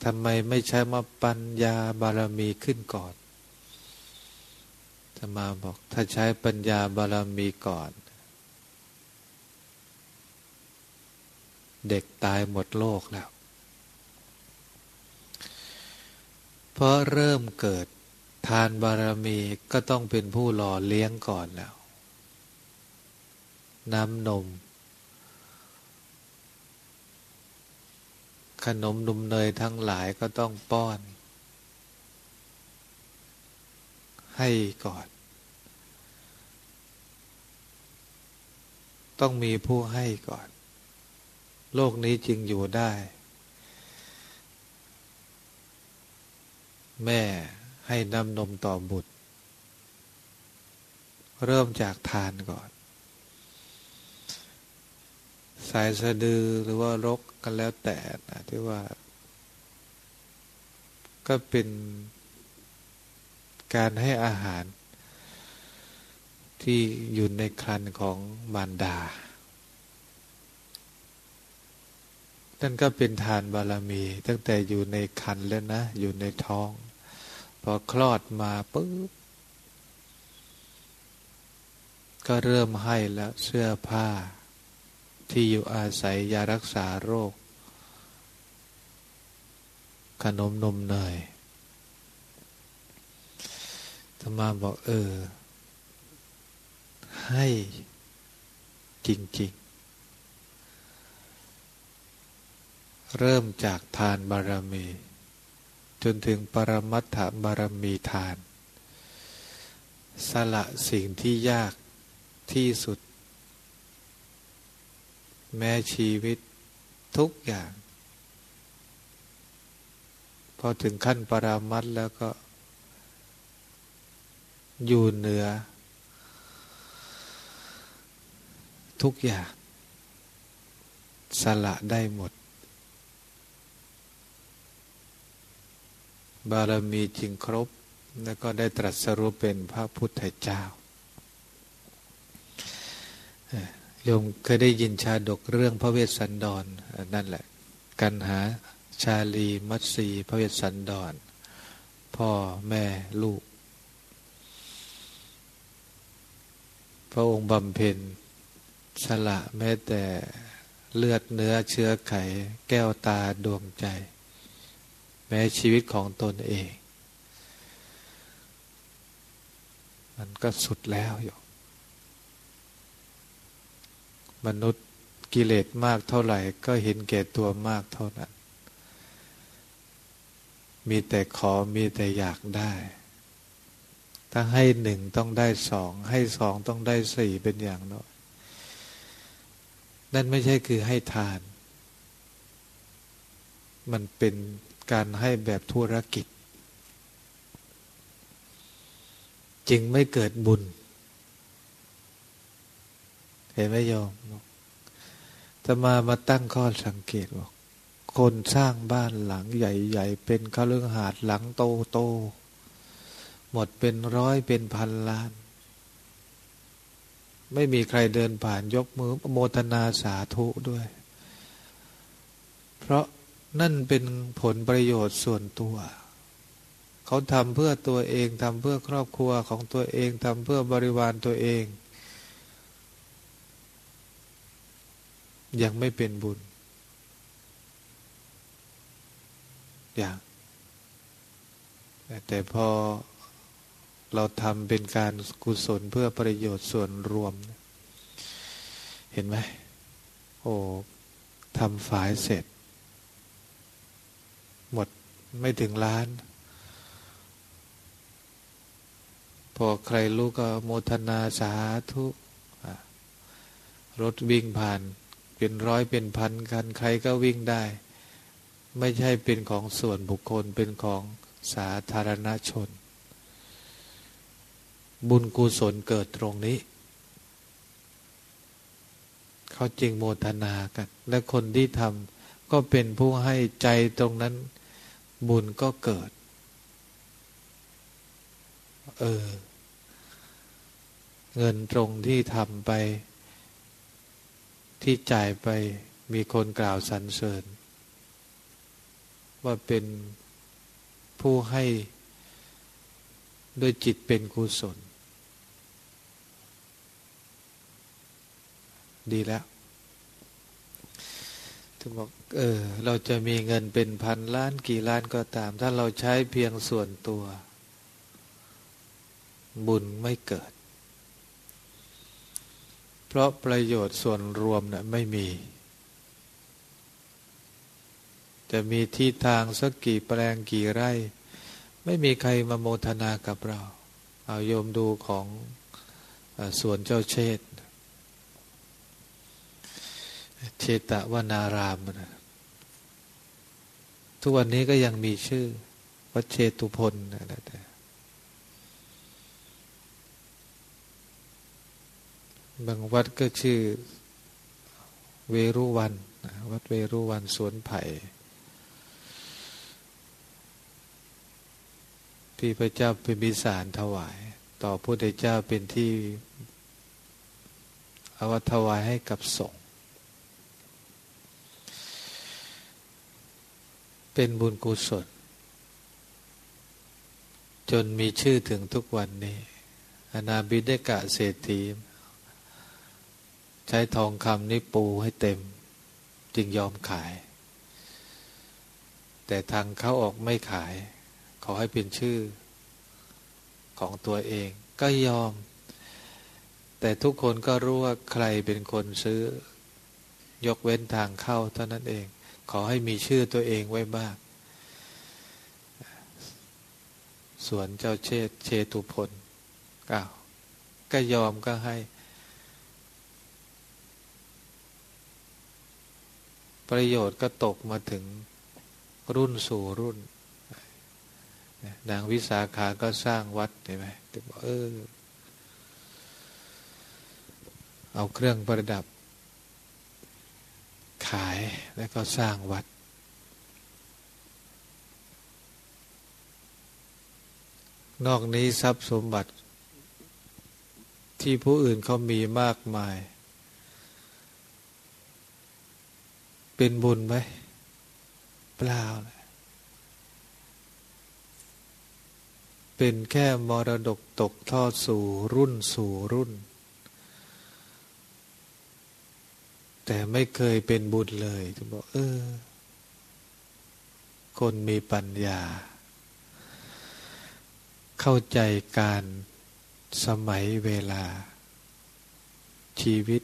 ทำไมไม่ใช้มาปัญญาบารมีขึ้นก่อนธรรมาบอกถ้าใช้ปัญญาบารมีก่อน เด็กตายหมดโลกแล้ว เพราะเริ่มเกิด ทานบารมีก็ต้องเป็นผู้หล่อเลี้ยงก่อนแล้ว น้ำนม ขนมนมเนยทั้งหลายก็ต้องป้อน ให้ก่อน ต้องมีผู้ให้ก่อน โลกนี้จึงอยู่ได้ แม่ ให้นำนมต่อบุตร เริ่มจากทานก่อน สายสะดือหรือว่ารกกันแล้วแต่นะที่ว่า ก็เป็นการให้อาหารที่อยู่ในครันของมารดา นั่นก็เป็นทานบารมี ตั้งแต่อยู่ในคันแล้วนะ อยู่ในท้อง พอคลอดมาปุ๊บก็เริ่มให้แล้วเสื้อผ้า ที่อยู่อาศัยยารักษาโรค ขนมนมเนยธรรมาบอกเออ ให้จริงๆ เริ่มจากทานบารมี จนถึงปรมัตถบารมีทาน สละสิ่งที่ยากที่สุด แม้ชีวิตทุกอย่าง พอถึงขั้นปรามัดแล้วก็ อยู่เหนือ ทุกอย่าง สละได้หมด บารมีจริงครบ แล้วก็ได้ตรัสรู้เป็นพระพุทธเจ้าโยมเคยได้ยินชาดกเรื่องพระเวสสันดรนั่นแหละ กันหาชาลีมัตสีพระเวสสันดร พ่อแม่ลูก พระองค์บำเพ็ญสละแม้แต่เลือดเนื้อเชื้อไข แก้วตาดวงใจ ม้ชีวิตของตนเอง มันก็สุดแล้วอยู่มนุษย์กิเลสมากเท่าไหร่ ก็เห็นแก่ตัวมากเท่านั้น มีแต่ขอมีแต่อยากได้ ถ้าให้หนึ่งต้องได้สอง ให้สองต้องได้สี่เป็นอย่างน้อย นั่นไม่ใช่คือให้ทาน มันเป็น การให้แบบธุรกิจ จึงไม่เกิดบุญ เห็นไหมโยมจะมามาตั้งข้อสังเกตบอกคนสร้างบ้านหลังใหญ่ ๆ เป็นคฤหาสน์หลังโตโตหมดเป็นร้อยเป็นพันล้าน ไม่มีใครเดินผ่านยกมือโมทนาสาธุด้วย เพราะ นั่นเป็นผลประโยชน์ส่วนตัว เขาทำเพื่อตัวเองทำเพื่อครอบครัวของตัวเองทำเพื่อบริวารตัวเอง ยังไม่เป็นบุญ อย่างแต่พอเราทำเป็นการกุศลเพื่อประโยชน์ส่วนรวม เห็นไหม โอ้ทำฝายเสร็จ หมดไม่ถึงล้าน พอใครรู้ก็โมทนาสาธุรถวิ่งผ่าน เป็นร้อยเป็นพันคัน ใครก็วิ่งได้ ไม่ใช่เป็นของส่วนบุคคลเป็นของสาธารณชน บุญกุศลเกิดตรงนี้ เขาจริงโมทนากัน และคนที่ทำก็เป็นผู้ให้ใจตรงนั้น บุญก็เกิด เออ เงินตรงที่ทำไป ที่จ่ายไปมีคนกล่าวสรรเสริญ ว่าเป็นผู้ให้ด้วยจิตเป็นกุศล ดีแล้วถึงบอก เออเราจะมีเงินเป็นพันล้านกี่ล้านก็ตาม ถ้าเราใช้เพียงส่วนตัว บุญไม่เกิด เพราะประโยชน์ส่วนรวมนะ่ะไม่มี จะมีที่ทางสักกี่แปลงกี่ไร่ ไม่มีใครมาโมทนากับเรา เอาโยมดูของส่วนเจ้าเชษเชตะวนารามนะ ทุกวันนี้ก็ยังมีชื่อวัดเชตุพลนะแต่บางวัดก็ชื่อเวรุวันวัดเวรุวันสวนไผ่ที่พระเจ้าเป็นมิสารถวาย ต่อพระพุทธเจ้าเป็นที่อาวัถวายให้กับสงฆ เป็นบุญกุศล จนมีชื่อถึงทุกวันนี้ อนาบิดกะเศรษฐี ใช้ทองคำนี้ปูให้เต็ม จึงยอมขาย แต่ทางเขาออกไม่ขาย ขอให้เป็นชื่อของตัวเองก็ยอม แต่ทุกคนก็รู้ว่าใครเป็นคนซื้อ ยกเว้นทางเข้าเท่านั้นเอง ขอให้มีชื่อตัวเองไว้บ้างสวนเจ้าเชษเชตุพลก้าวก็ยอมก็ให้ ประโยชน์ก็ตกมาถึงรุ่นสู่รุ่น นางวิสาขาก็สร้างวัดเห็นไหมถึงบอกเออเอาเครื่องประดับ ขายแล้วก็สร้างวัด นอกนี้ทรัพย์สมบัติ ที่ผู้อื่นเขามีมากมาย เป็นบุญไหมเปล่าเลยเป็นแค่มรดกตกทอดสู่รุ่นสู่รุ่น แต่ไม่เคยเป็นบุญเลยจะบอกเออ คนมีปัญญา เข้าใจการสมัยเวลา ชีวิต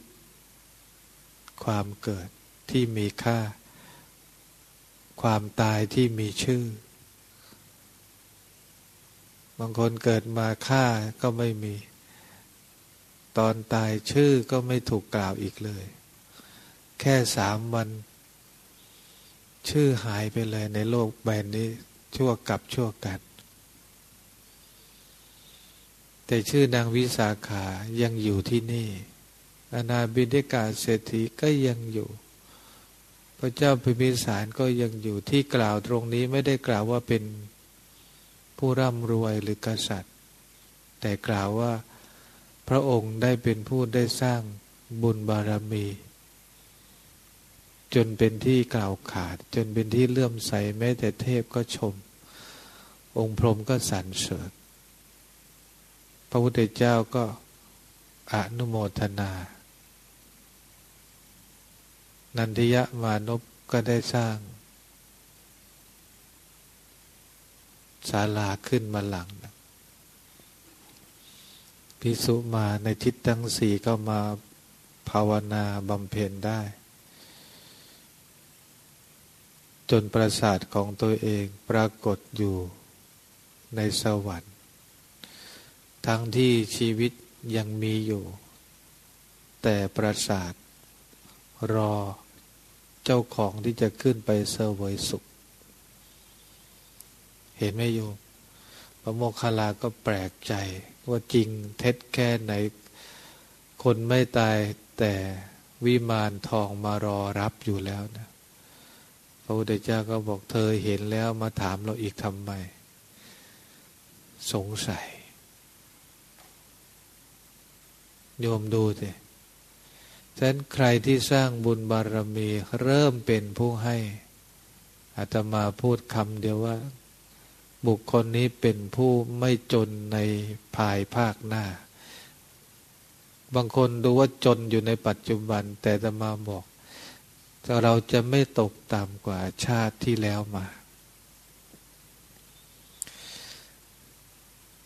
ความเกิดที่มีค่า ความตายที่มีชื่อ บางคนเกิดมาฆ่าก็ไม่มี ตอนตายชื่อก็ไม่ถูกกล่าวอีกเลย แค่สามวัน ชื่อหายไปเลยในโลกใบนี้ ชั่วกับชั่วกัน แต่ชื่อนางวิสาขายังอยู่ที่นี่ อนาบิเดกาเศรษฐีก็ยังอยู่ พระเจ้าพิมิสารก็ยังอยู่ที่กล่าวตรงนี้ไม่ได้กล่าวว่าเป็นผู้ร่ำรวยหรือกษัตริย์ แต่กล่าวว่าพระองค์ได้เป็นผู้ได้สร้างบุญบารมี จนเป็นที่กล่าวขาด จนเป็นที่เลื่อมใสแม้แต่เทพก็ชม องค์พรหมก็สรรเสริญพระพุทธเจ้าก็อนุโมทนา นันทิยะมานพก็ได้สร้างศาลาขึ้นมาหลังพิสุมาในทิศทั้งสี่ก็มาภาวนาบำเพ็ญได้ จนประสาทของตัวเองปรากฏอยู่ในสวรรค์ ทั้งที่ชีวิตยังมีอยู่ แต่ประสาทรอเจ้าของที่จะขึ้นไปเสวยสุข เห็นไหมโยมพระโมคคัลลาก็แปลกใจว่าจริงเท็จแค่ไหน คนไม่ตายแต่วิมานทองมารอรับอยู่แล้วนะ ระพุทธเจ้าก็บอกเธอเห็นแล้วมาถามเราอีกทำไม สงสัย โยมดูสิฉะนั้นใครที่สร้างบุญบารมีเริ่มเป็นผู้ให้อาตมาพูดคำเดียวว่า บุคคลนี้เป็นผู้ไม่จนในภายภาคหน้า บางคนดูว่าจนอยู่ในปัจจุบัน แต่จะมาบอก เราจะไม่ตกต่ำกว่าชาติที่แล้วมา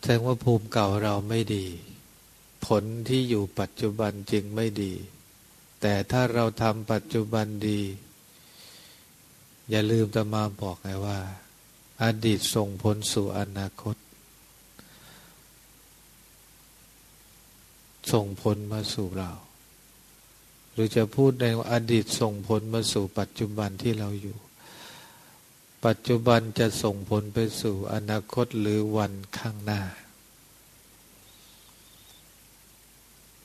แสดงว่าภูมิเก่าเราไม่ดี ผลที่อยู่ปัจจุบันจึงไม่ดี แต่ถ้าเราทำปัจจุบันดี อย่าลืมจะมาบอกไงว่า อดีตส่งผลสู่อนาคต ส่งผลมาสู่เรา หรือจะพูดในอดีตส่งผลมาสู่ปัจจุบันที่เราอยู่ ปัจจุบันจะส่งผลไปสู่อนาคตหรือวันข้างหน้า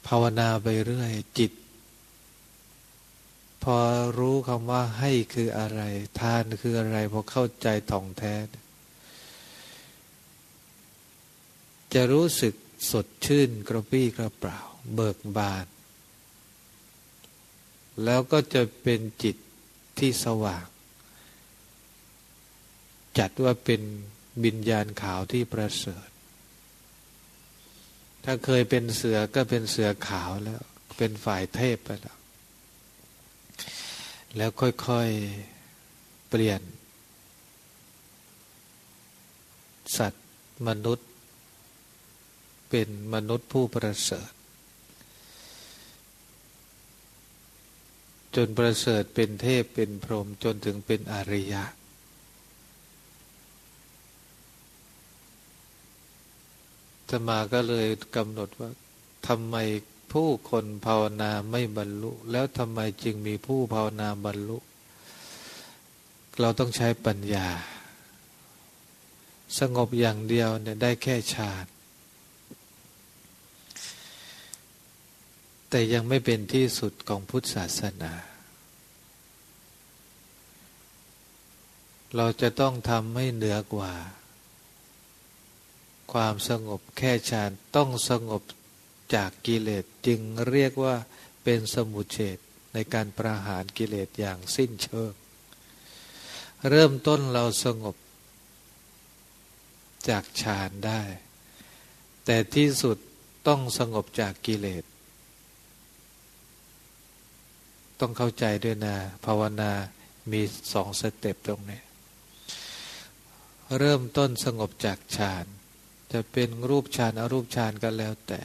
ภาวนาไปเรื่อยจิต พอรู้คำว่าให้คืออะไร ทานคืออะไร พอเข้าใจท่องแท้ จะรู้สึกสดชื่นกระปี้กระเปร่า เบิกบาน แล้วก็จะเป็นจิตที่สว่าง จัดว่าเป็นบิญญาณขาวที่ประเสริฐ ถ้าเคยเป็นเสือก็เป็นเสือขาวแล้ว เป็นฝ่ายเทพไปแล้ว แล้วค่อยๆเปลี่ยน สัตว์มนุษย์ เป็นมนุษย์ผู้ประเสริฐ จนประเสริฐเป็นเทพเป็นพรหมจนถึงเป็นอริยะ จะมาก็เลยกำหนดว่าทำไมผู้คนภาวนาไม่บรรลุ แล้วทำไมจึงมีผู้ภาวนาบรรลุ เราต้องใช้ปัญญา สงบอย่างเดียวเนี่ยได้แค่ฌาน แต่ยังไม่เป็นที่สุดของพุทธศาสนา เราจะต้องทำให้เหนือกว่า ความสงบแค่ฌานต้องสงบจากกิเลสจึงเรียกว่าเป็นสมุเฉดในการประหารกิเลสอย่างสิ้นเชิง เริ่มต้นเราสงบจากฌานได้ แต่ที่สุดต้องสงบจากกิเลส ต้องเข้าใจด้วยนะภาวนามีสองสเต็ปตรงนี้เริ่มต้นสงบจากฌานจะเป็นรูปฌานอารูปฌานก็แล้วแต่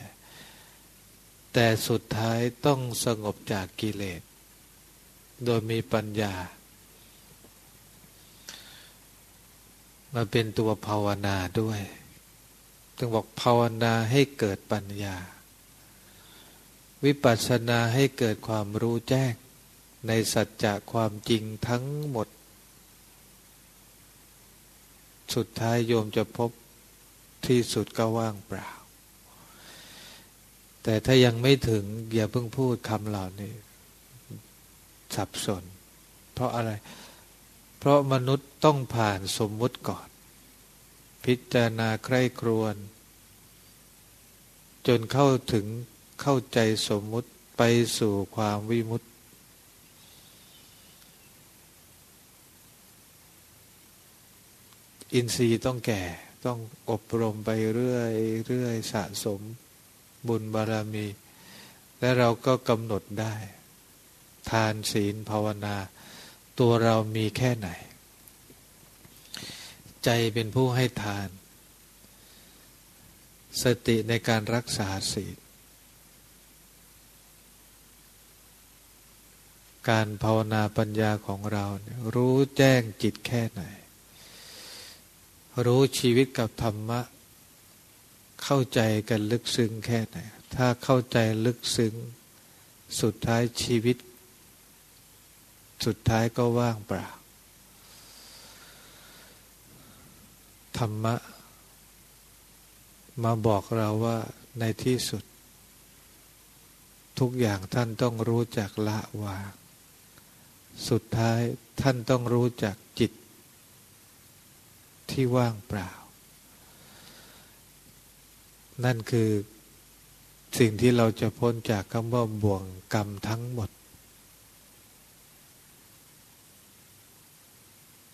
แต่สุดท้ายต้องสงบจากกิเลส โดยมีปัญญา มาเป็นตัวภาวนาด้วยจึงบอกภาวนาให้เกิดปัญญา วิปัสสนาให้เกิดความรู้แจ้ง ในสัจจะความจริงทั้งหมด สุดท้ายโยมจะพบที่สุดก็ว่างเปล่า แต่ถ้ายังไม่ถึง อย่าเพิ่งพูดคำเหล่านี้ สับสน เพราะอะไร เพราะมนุษย์ต้องผ่านสมมุติก่อน พิจารณาใคร่ครวญจนเข้าถึงเข้าใจสมมุติไปสู่ความวิมุตติ อินทรีย์ต้องแก่ต้องอบรมไปเรื่อยเรื่อยสะสมบุญบารมี และเราก็กำหนดได้ ทานศีลภาวนา ตัวเรามีแค่ไหน ใจเป็นผู้ให้ทาน สติในการรักษาศีลการภาวนาปัญญาของเรารู้แจ้งจิตแค่ไหน รู้ชีวิตกับธรรมะ เข้าใจกันลึกซึ้งแค่ไหน ถ้าเข้าใจลึกซึ้ง สุดท้ายชีวิต สุดท้ายก็ว่างเปล่า ธรรมะ มาบอกเราว่าในที่สุด ทุกอย่างท่านต้องรู้จักละวาง สุดท้ายท่านต้องรู้จักจิต ที่ว่างเปล่า นั่นคือสิ่งที่เราจะพ้นจากคำว่าบ่วงกรรมทั้งหมด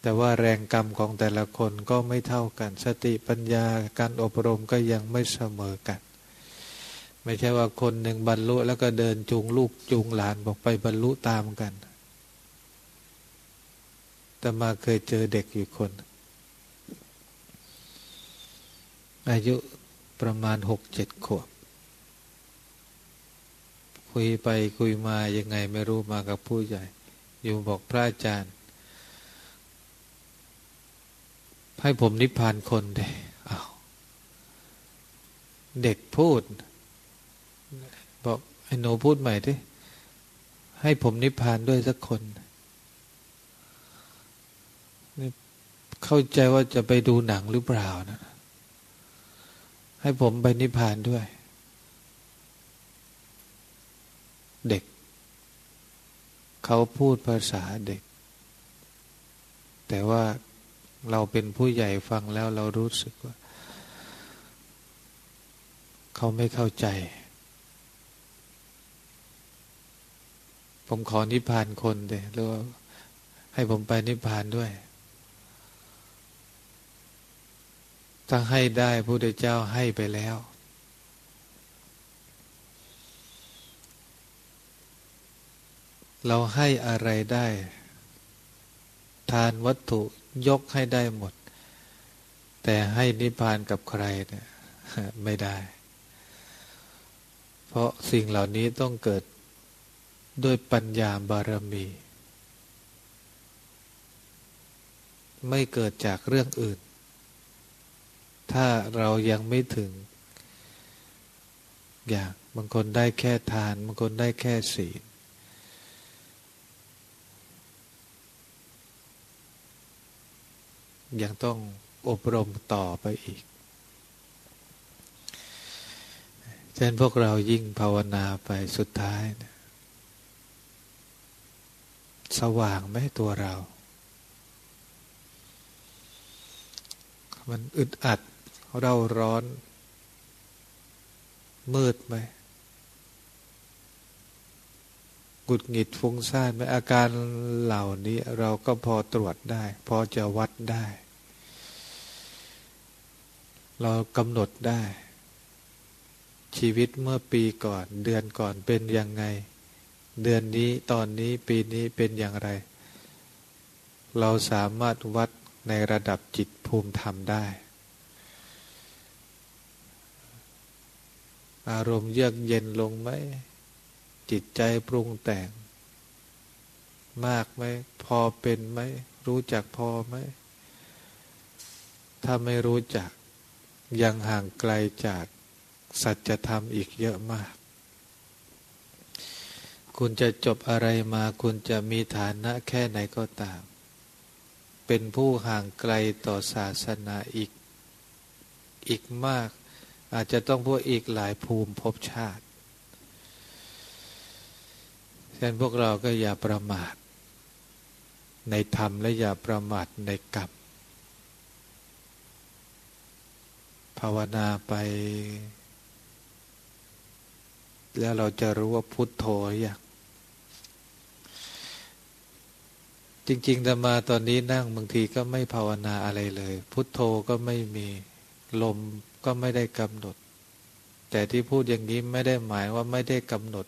แต่ว่าแรงกรรมของแต่ละคนก็ไม่เท่ากัน สติปัญญาการอบรมก็ยังไม่เสมอกัน ไม่ใช่ว่าคนหนึ่งบรรลุแล้วก็เดินจูงลูกจูงหลานบอกไปบรรลุตามกันแต่มาเคยเจอเด็กอยู่คน อายุประมาณหกเจ็ดขวบ คุยไปคุยมายังไงไม่รู้มากับผู้ใหญ่ อยู่บอกพระอาจารย์ ให้ผมนิพพานคนเด้อาเด็กพูด บอกไอ้หนูพูดใหม่ดิให้ผมนิพพานด้วยสักคน เข้าใจว่าจะไปดูหนังหรือเปล่านะ ให้ผมไปนิพพานด้วย เด็ก เขาพูดภาษาเด็ก แต่ว่าเราเป็นผู้ใหญ่ฟังแล้วเรารู้สึกว่า เขาไม่เข้าใจ ผมขอนิพพานคนเดยหรือว่าให้ผมไปนิพพานด้วย ถ้าให้ได้พระพุทธเจ้าให้ไปแล้ว เราให้อะไรได้ ทานวัตถุยกให้ได้หมด แต่ให้นิพพานกับใครเนี่ยไม่ได้ เพราะสิ่งเหล่านี้ต้องเกิดด้วยปัญญาบารมี ไม่เกิดจากเรื่องอื่น ถ้าเรายังไม่ถึง อย่างบางคนได้แค่ทาน บางคนได้แค่ศีลยังต้องอบรมต่อไปอีกฉะนั้นพวกเรายิ่งภาวนาไปสุดท้ายนะสว่างไหมตัวเรา มันอึดอัด เราร้อน มืดไหมกุดหงิดฟุ้งซ่านไหมอาการเหล่านี้เราก็พอตรวจได้ พอจะวัดได้ เรากำหนดได้ ชีวิตเมื่อปีก่อน เดือนก่อนเป็นยังไง เดือนนี้ตอนนี้ปีนี้เป็นอย่างไร เราสามารถวัดในระดับจิตภูมิธรรมได้ อารมณ์เยือกเย็นลงไหม จิตใจปรุงแต่ง มากไหม พอเป็นไหม รู้จักพอไหม ถ้าไม่รู้จัก ยังห่างไกลจากสัจธรรมอีกเยอะมาก คุณจะจบอะไรมา คุณจะมีฐานะแค่ไหนก็ตาม เป็นผู้ห่างไกลต่อศาสนาอีก อีกมาก อาจจะต้องพูดอีกหลายภูมิภพชาติฉะนั้นพวกเราก็อย่าประมาท ในธรรมและอย่าประมาทในกรรมภาวนาไป แล้วเราจะรู้ว่าพุทโธอย่างจริงๆแต่มาตอนนี้นั่งบางทีก็ไม่ภาวนาอะไรเลย พุทโธก็ไม่มีลม ก็ไม่ได้กำหนด แต่ที่พูดอย่างนี้ไม่ได้หมายว่าไม่ได้กำหนด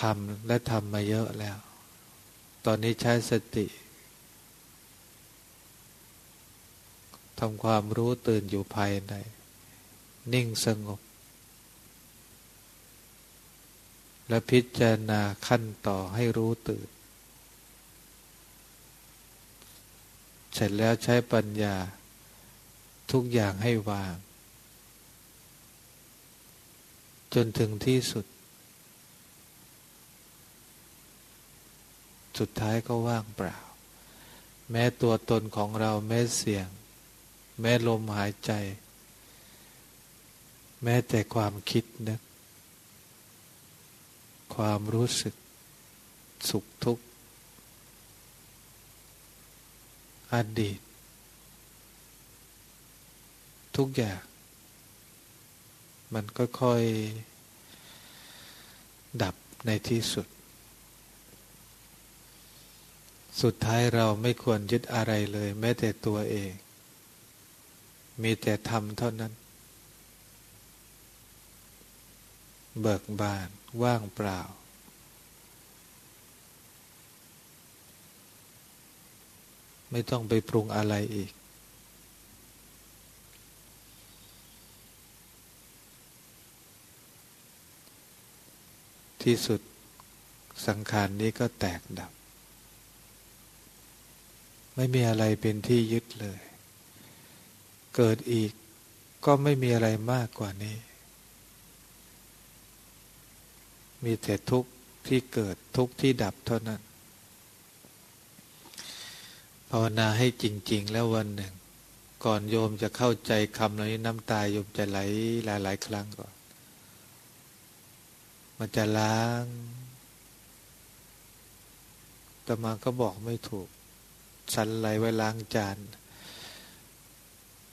ทำและทำมาเยอะแล้ว ตอนนี้ใช้สติทำความรู้ตื่นอยู่ภายใน นิ่งสงบ และพิจารณาขั้นต่อให้รู้ตื่น เสร็จแล้วใช้ปัญญา ทุกอย่างให้วาง จนถึงที่สุด สุดท้ายก็ว่างเปล่า แม้ตัวตนของเราแม้เสียง แม้ลมหายใจ แม้แต่ความคิดนึกความรู้สึกสุขทุกข์อดีต ทุกอย่าง มันก็ค่อยดับในที่สุด สุดท้ายเราไม่ควรยึดอะไรเลย แม้แต่ตัวเอง มีแต่ทำเท่านั้น เบิกบานว่างเปล่าไม่ต้องไปปรุงอะไรอีก ที่สุดสังขารนี้ก็แตกดับ ไม่มีอะไรเป็นที่ยึดเลย เกิดอีกก็ไม่มีอะไรมากกว่านี้ มีแต่ทุกข์ที่เกิดทุกข์ที่ดับเท่านั้น ภาวนาให้จริง ๆ แล้ววันหนึ่ง ก่อนโยมจะเข้าใจคำเหล่านี้น้ำตาโยมจะไหลหลาย ๆ ครั้งก่อน มันจะล้างแต่มาก็บอกไม่ถูก สันไหลไว้ล้างจาน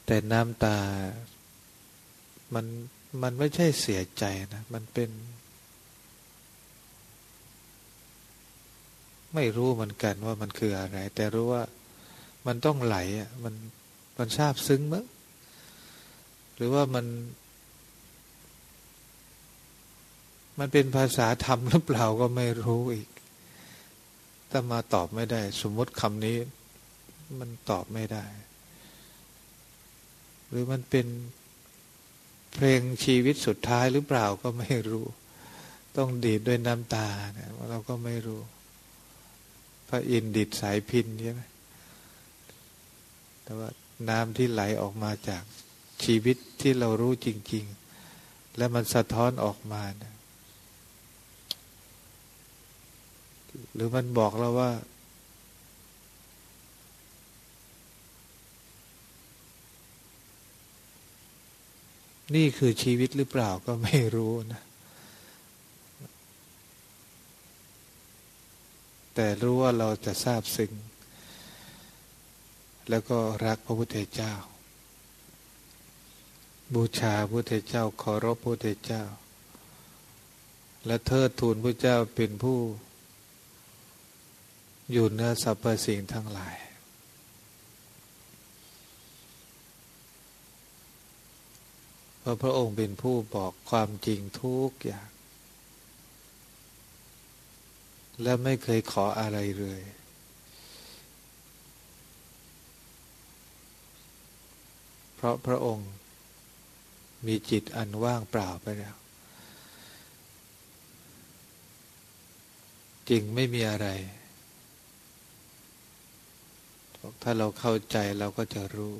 แต่น้ำตา มันมันไม่ใช่เสียใจนะ มันเป็น ไม่รู้เหมือนกันว่ามันคืออะไร แต่รู้ว่ามันต้องไหลอะ มันมันทราบซึ้งมั้งหรือว่ามัน มันเป็นภาษาธรรมหรือเปล่าก็ไม่รู้อีกถ้ามาตอบไม่ได้ สมมติคำนี้ มันตอบไม่ได้ หรือมันเป็นเพลงชีวิตสุดท้ายหรือเปล่าก็ไม่รู้ ต้องดีดด้วยน้ำตาเนี่ยเราก็ไม่รู้ พระอินทร์ดิดสายพินใช่ไหมแต่ว่าน้ำที่ไหลออกมาจากชีวิตที่เรารู้จริง ๆ และมันสะท้อนออกมาเนี่ย หรือมันบอกเราว่า นี่คือชีวิตหรือเปล่าก็ไม่รู้นะ แต่รู้ว่าเราจะทราบซึ้งแล้วก็รักพระพุทธเจ้า บูชาพระพุทธเจ้าขอรบพระพุทธเจ้า และเทิดทูนพระเจ้าเป็นผู้ อยู่เนื้อสรรพสิ่งทั้งหลาย เพราะพระองค์เป็นผู้บอกความจริงทุกอย่าง และไม่เคยขออะไรเลย เพราะพระองค์มีจิตอันว่างเปล่าไปแล้วจริงไม่มีอะไร ถ้าเราเข้าใจเราก็จะรู้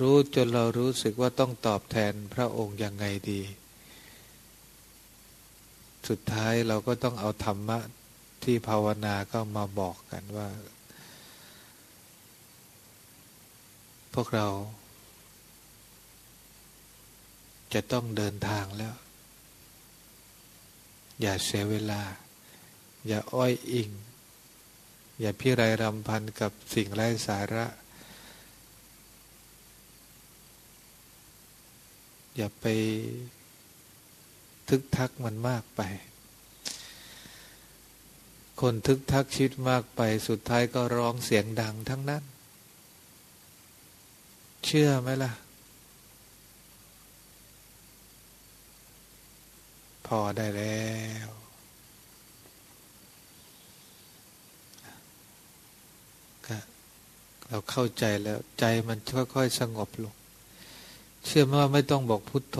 รู้จนเรารู้สึกว่าต้องตอบแทนพระองค์ยังไงดี สุดท้ายเราก็ต้องเอาธรรมะที่ภาวนาก็มาบอกกันว่า พวกเราจะต้องเดินทางแล้ว อย่าเสียเวลา อย่าอ้อยอิง อย่าพิไรรำพันกับสิ่งไร้สาระ อย่าไปทึกทักมันมากไป คนทึกทักชิดมากไป สุดท้ายก็ร้องเสียงดังทั้งนั้น เชื่อไหมล่ะ พอได้แล้ว เราเข้าใจแล้วใจมันค่อยๆสงบลง เชื่อว่าไม่ต้องบอกพุทโธ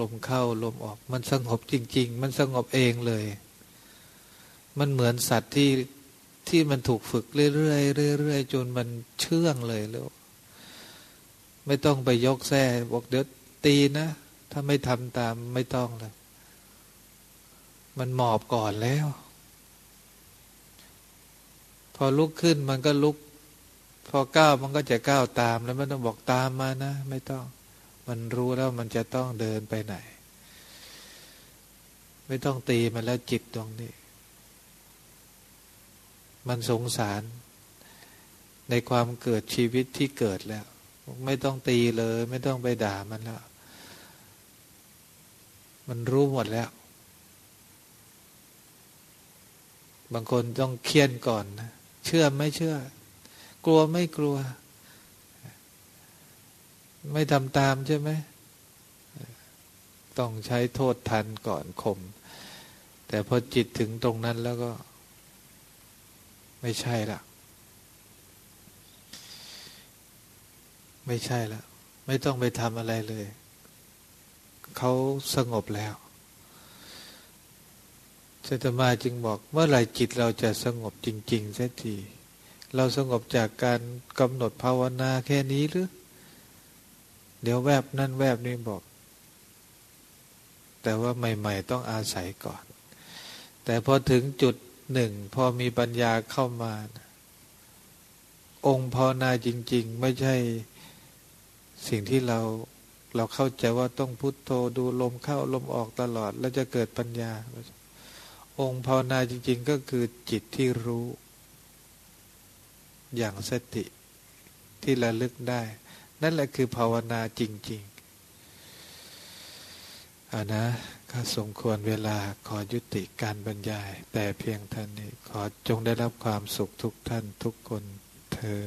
ลมเข้าลมออก มันสงบจริง ๆ มันสงบเองเลย มันเหมือนสัตว์ที่ที่มันถูกฝึกเรื่อยๆเรื่อยๆจนมันเชื่องเลยแล้ว ไม่ต้องไปยกแส้บอกเดี๋ยวตีนะ ถ้าไม่ทำตามไม่ต้องเลยมันหมอบก่อนแล้ว พอลุกขึ้นมันก็ลุก พอก้าวมันก็จะก้าวตามแล้วไม่ต้องบอกตามมานะ ไม่ต้อง มันรู้แล้วมันจะต้องเดินไปไหน ไม่ต้องตีมันแล้วจิตตรงนี้ มันสงสาร ในความเกิดชีวิตที่เกิดแล้ว ไม่ต้องตีเลย ไม่ต้องไปด่ามันแล้ว มันรู้หมดแล้วบางคนต้องเคียนก่อนนะ เชื่อไม่เชื่อ กลัวไม่กลัว ไม่ทำตามใช่ไหมต้องใช้โทษทันก่อนข่มแต่พอจิตถึงตรงนั้นแล้วก็ ไม่ใช่ละไม่ใช่ละไม่ต้องไปทำอะไรเลย เขาสงบแล้วเจตมาจึงบอกเมื่อไหร่จิตเราจะสงบจริงๆสักที เราสงบจากการกำหนดภาวนาแค่นี้หรือ เดี๋ยวแวบนั่นแวบนี้บอก แต่ว่าใหม่ ๆ ต้องอาศัยก่อน แต่พอถึงจุดหนึ่งพอมีปัญญาเข้ามา องค์ภาวนาจริง ๆ ไม่ใช่สิ่งที่เราเราเข้าใจว่าต้องพุทโธดูลมเข้าลมออกตลอด แล้วจะเกิดปัญญา องค์ภาวนาจริง ๆ ก็คือจิตที่รู้ อย่างสติที่ระลึกได้ นั่นแหละคือภาวนาจริงๆอานะก็สมควรเวลาขอยุติการบรรยาย แต่เพียงท่านนี้ ขอจงได้รับความสุขทุกท่านทุกคนเทอ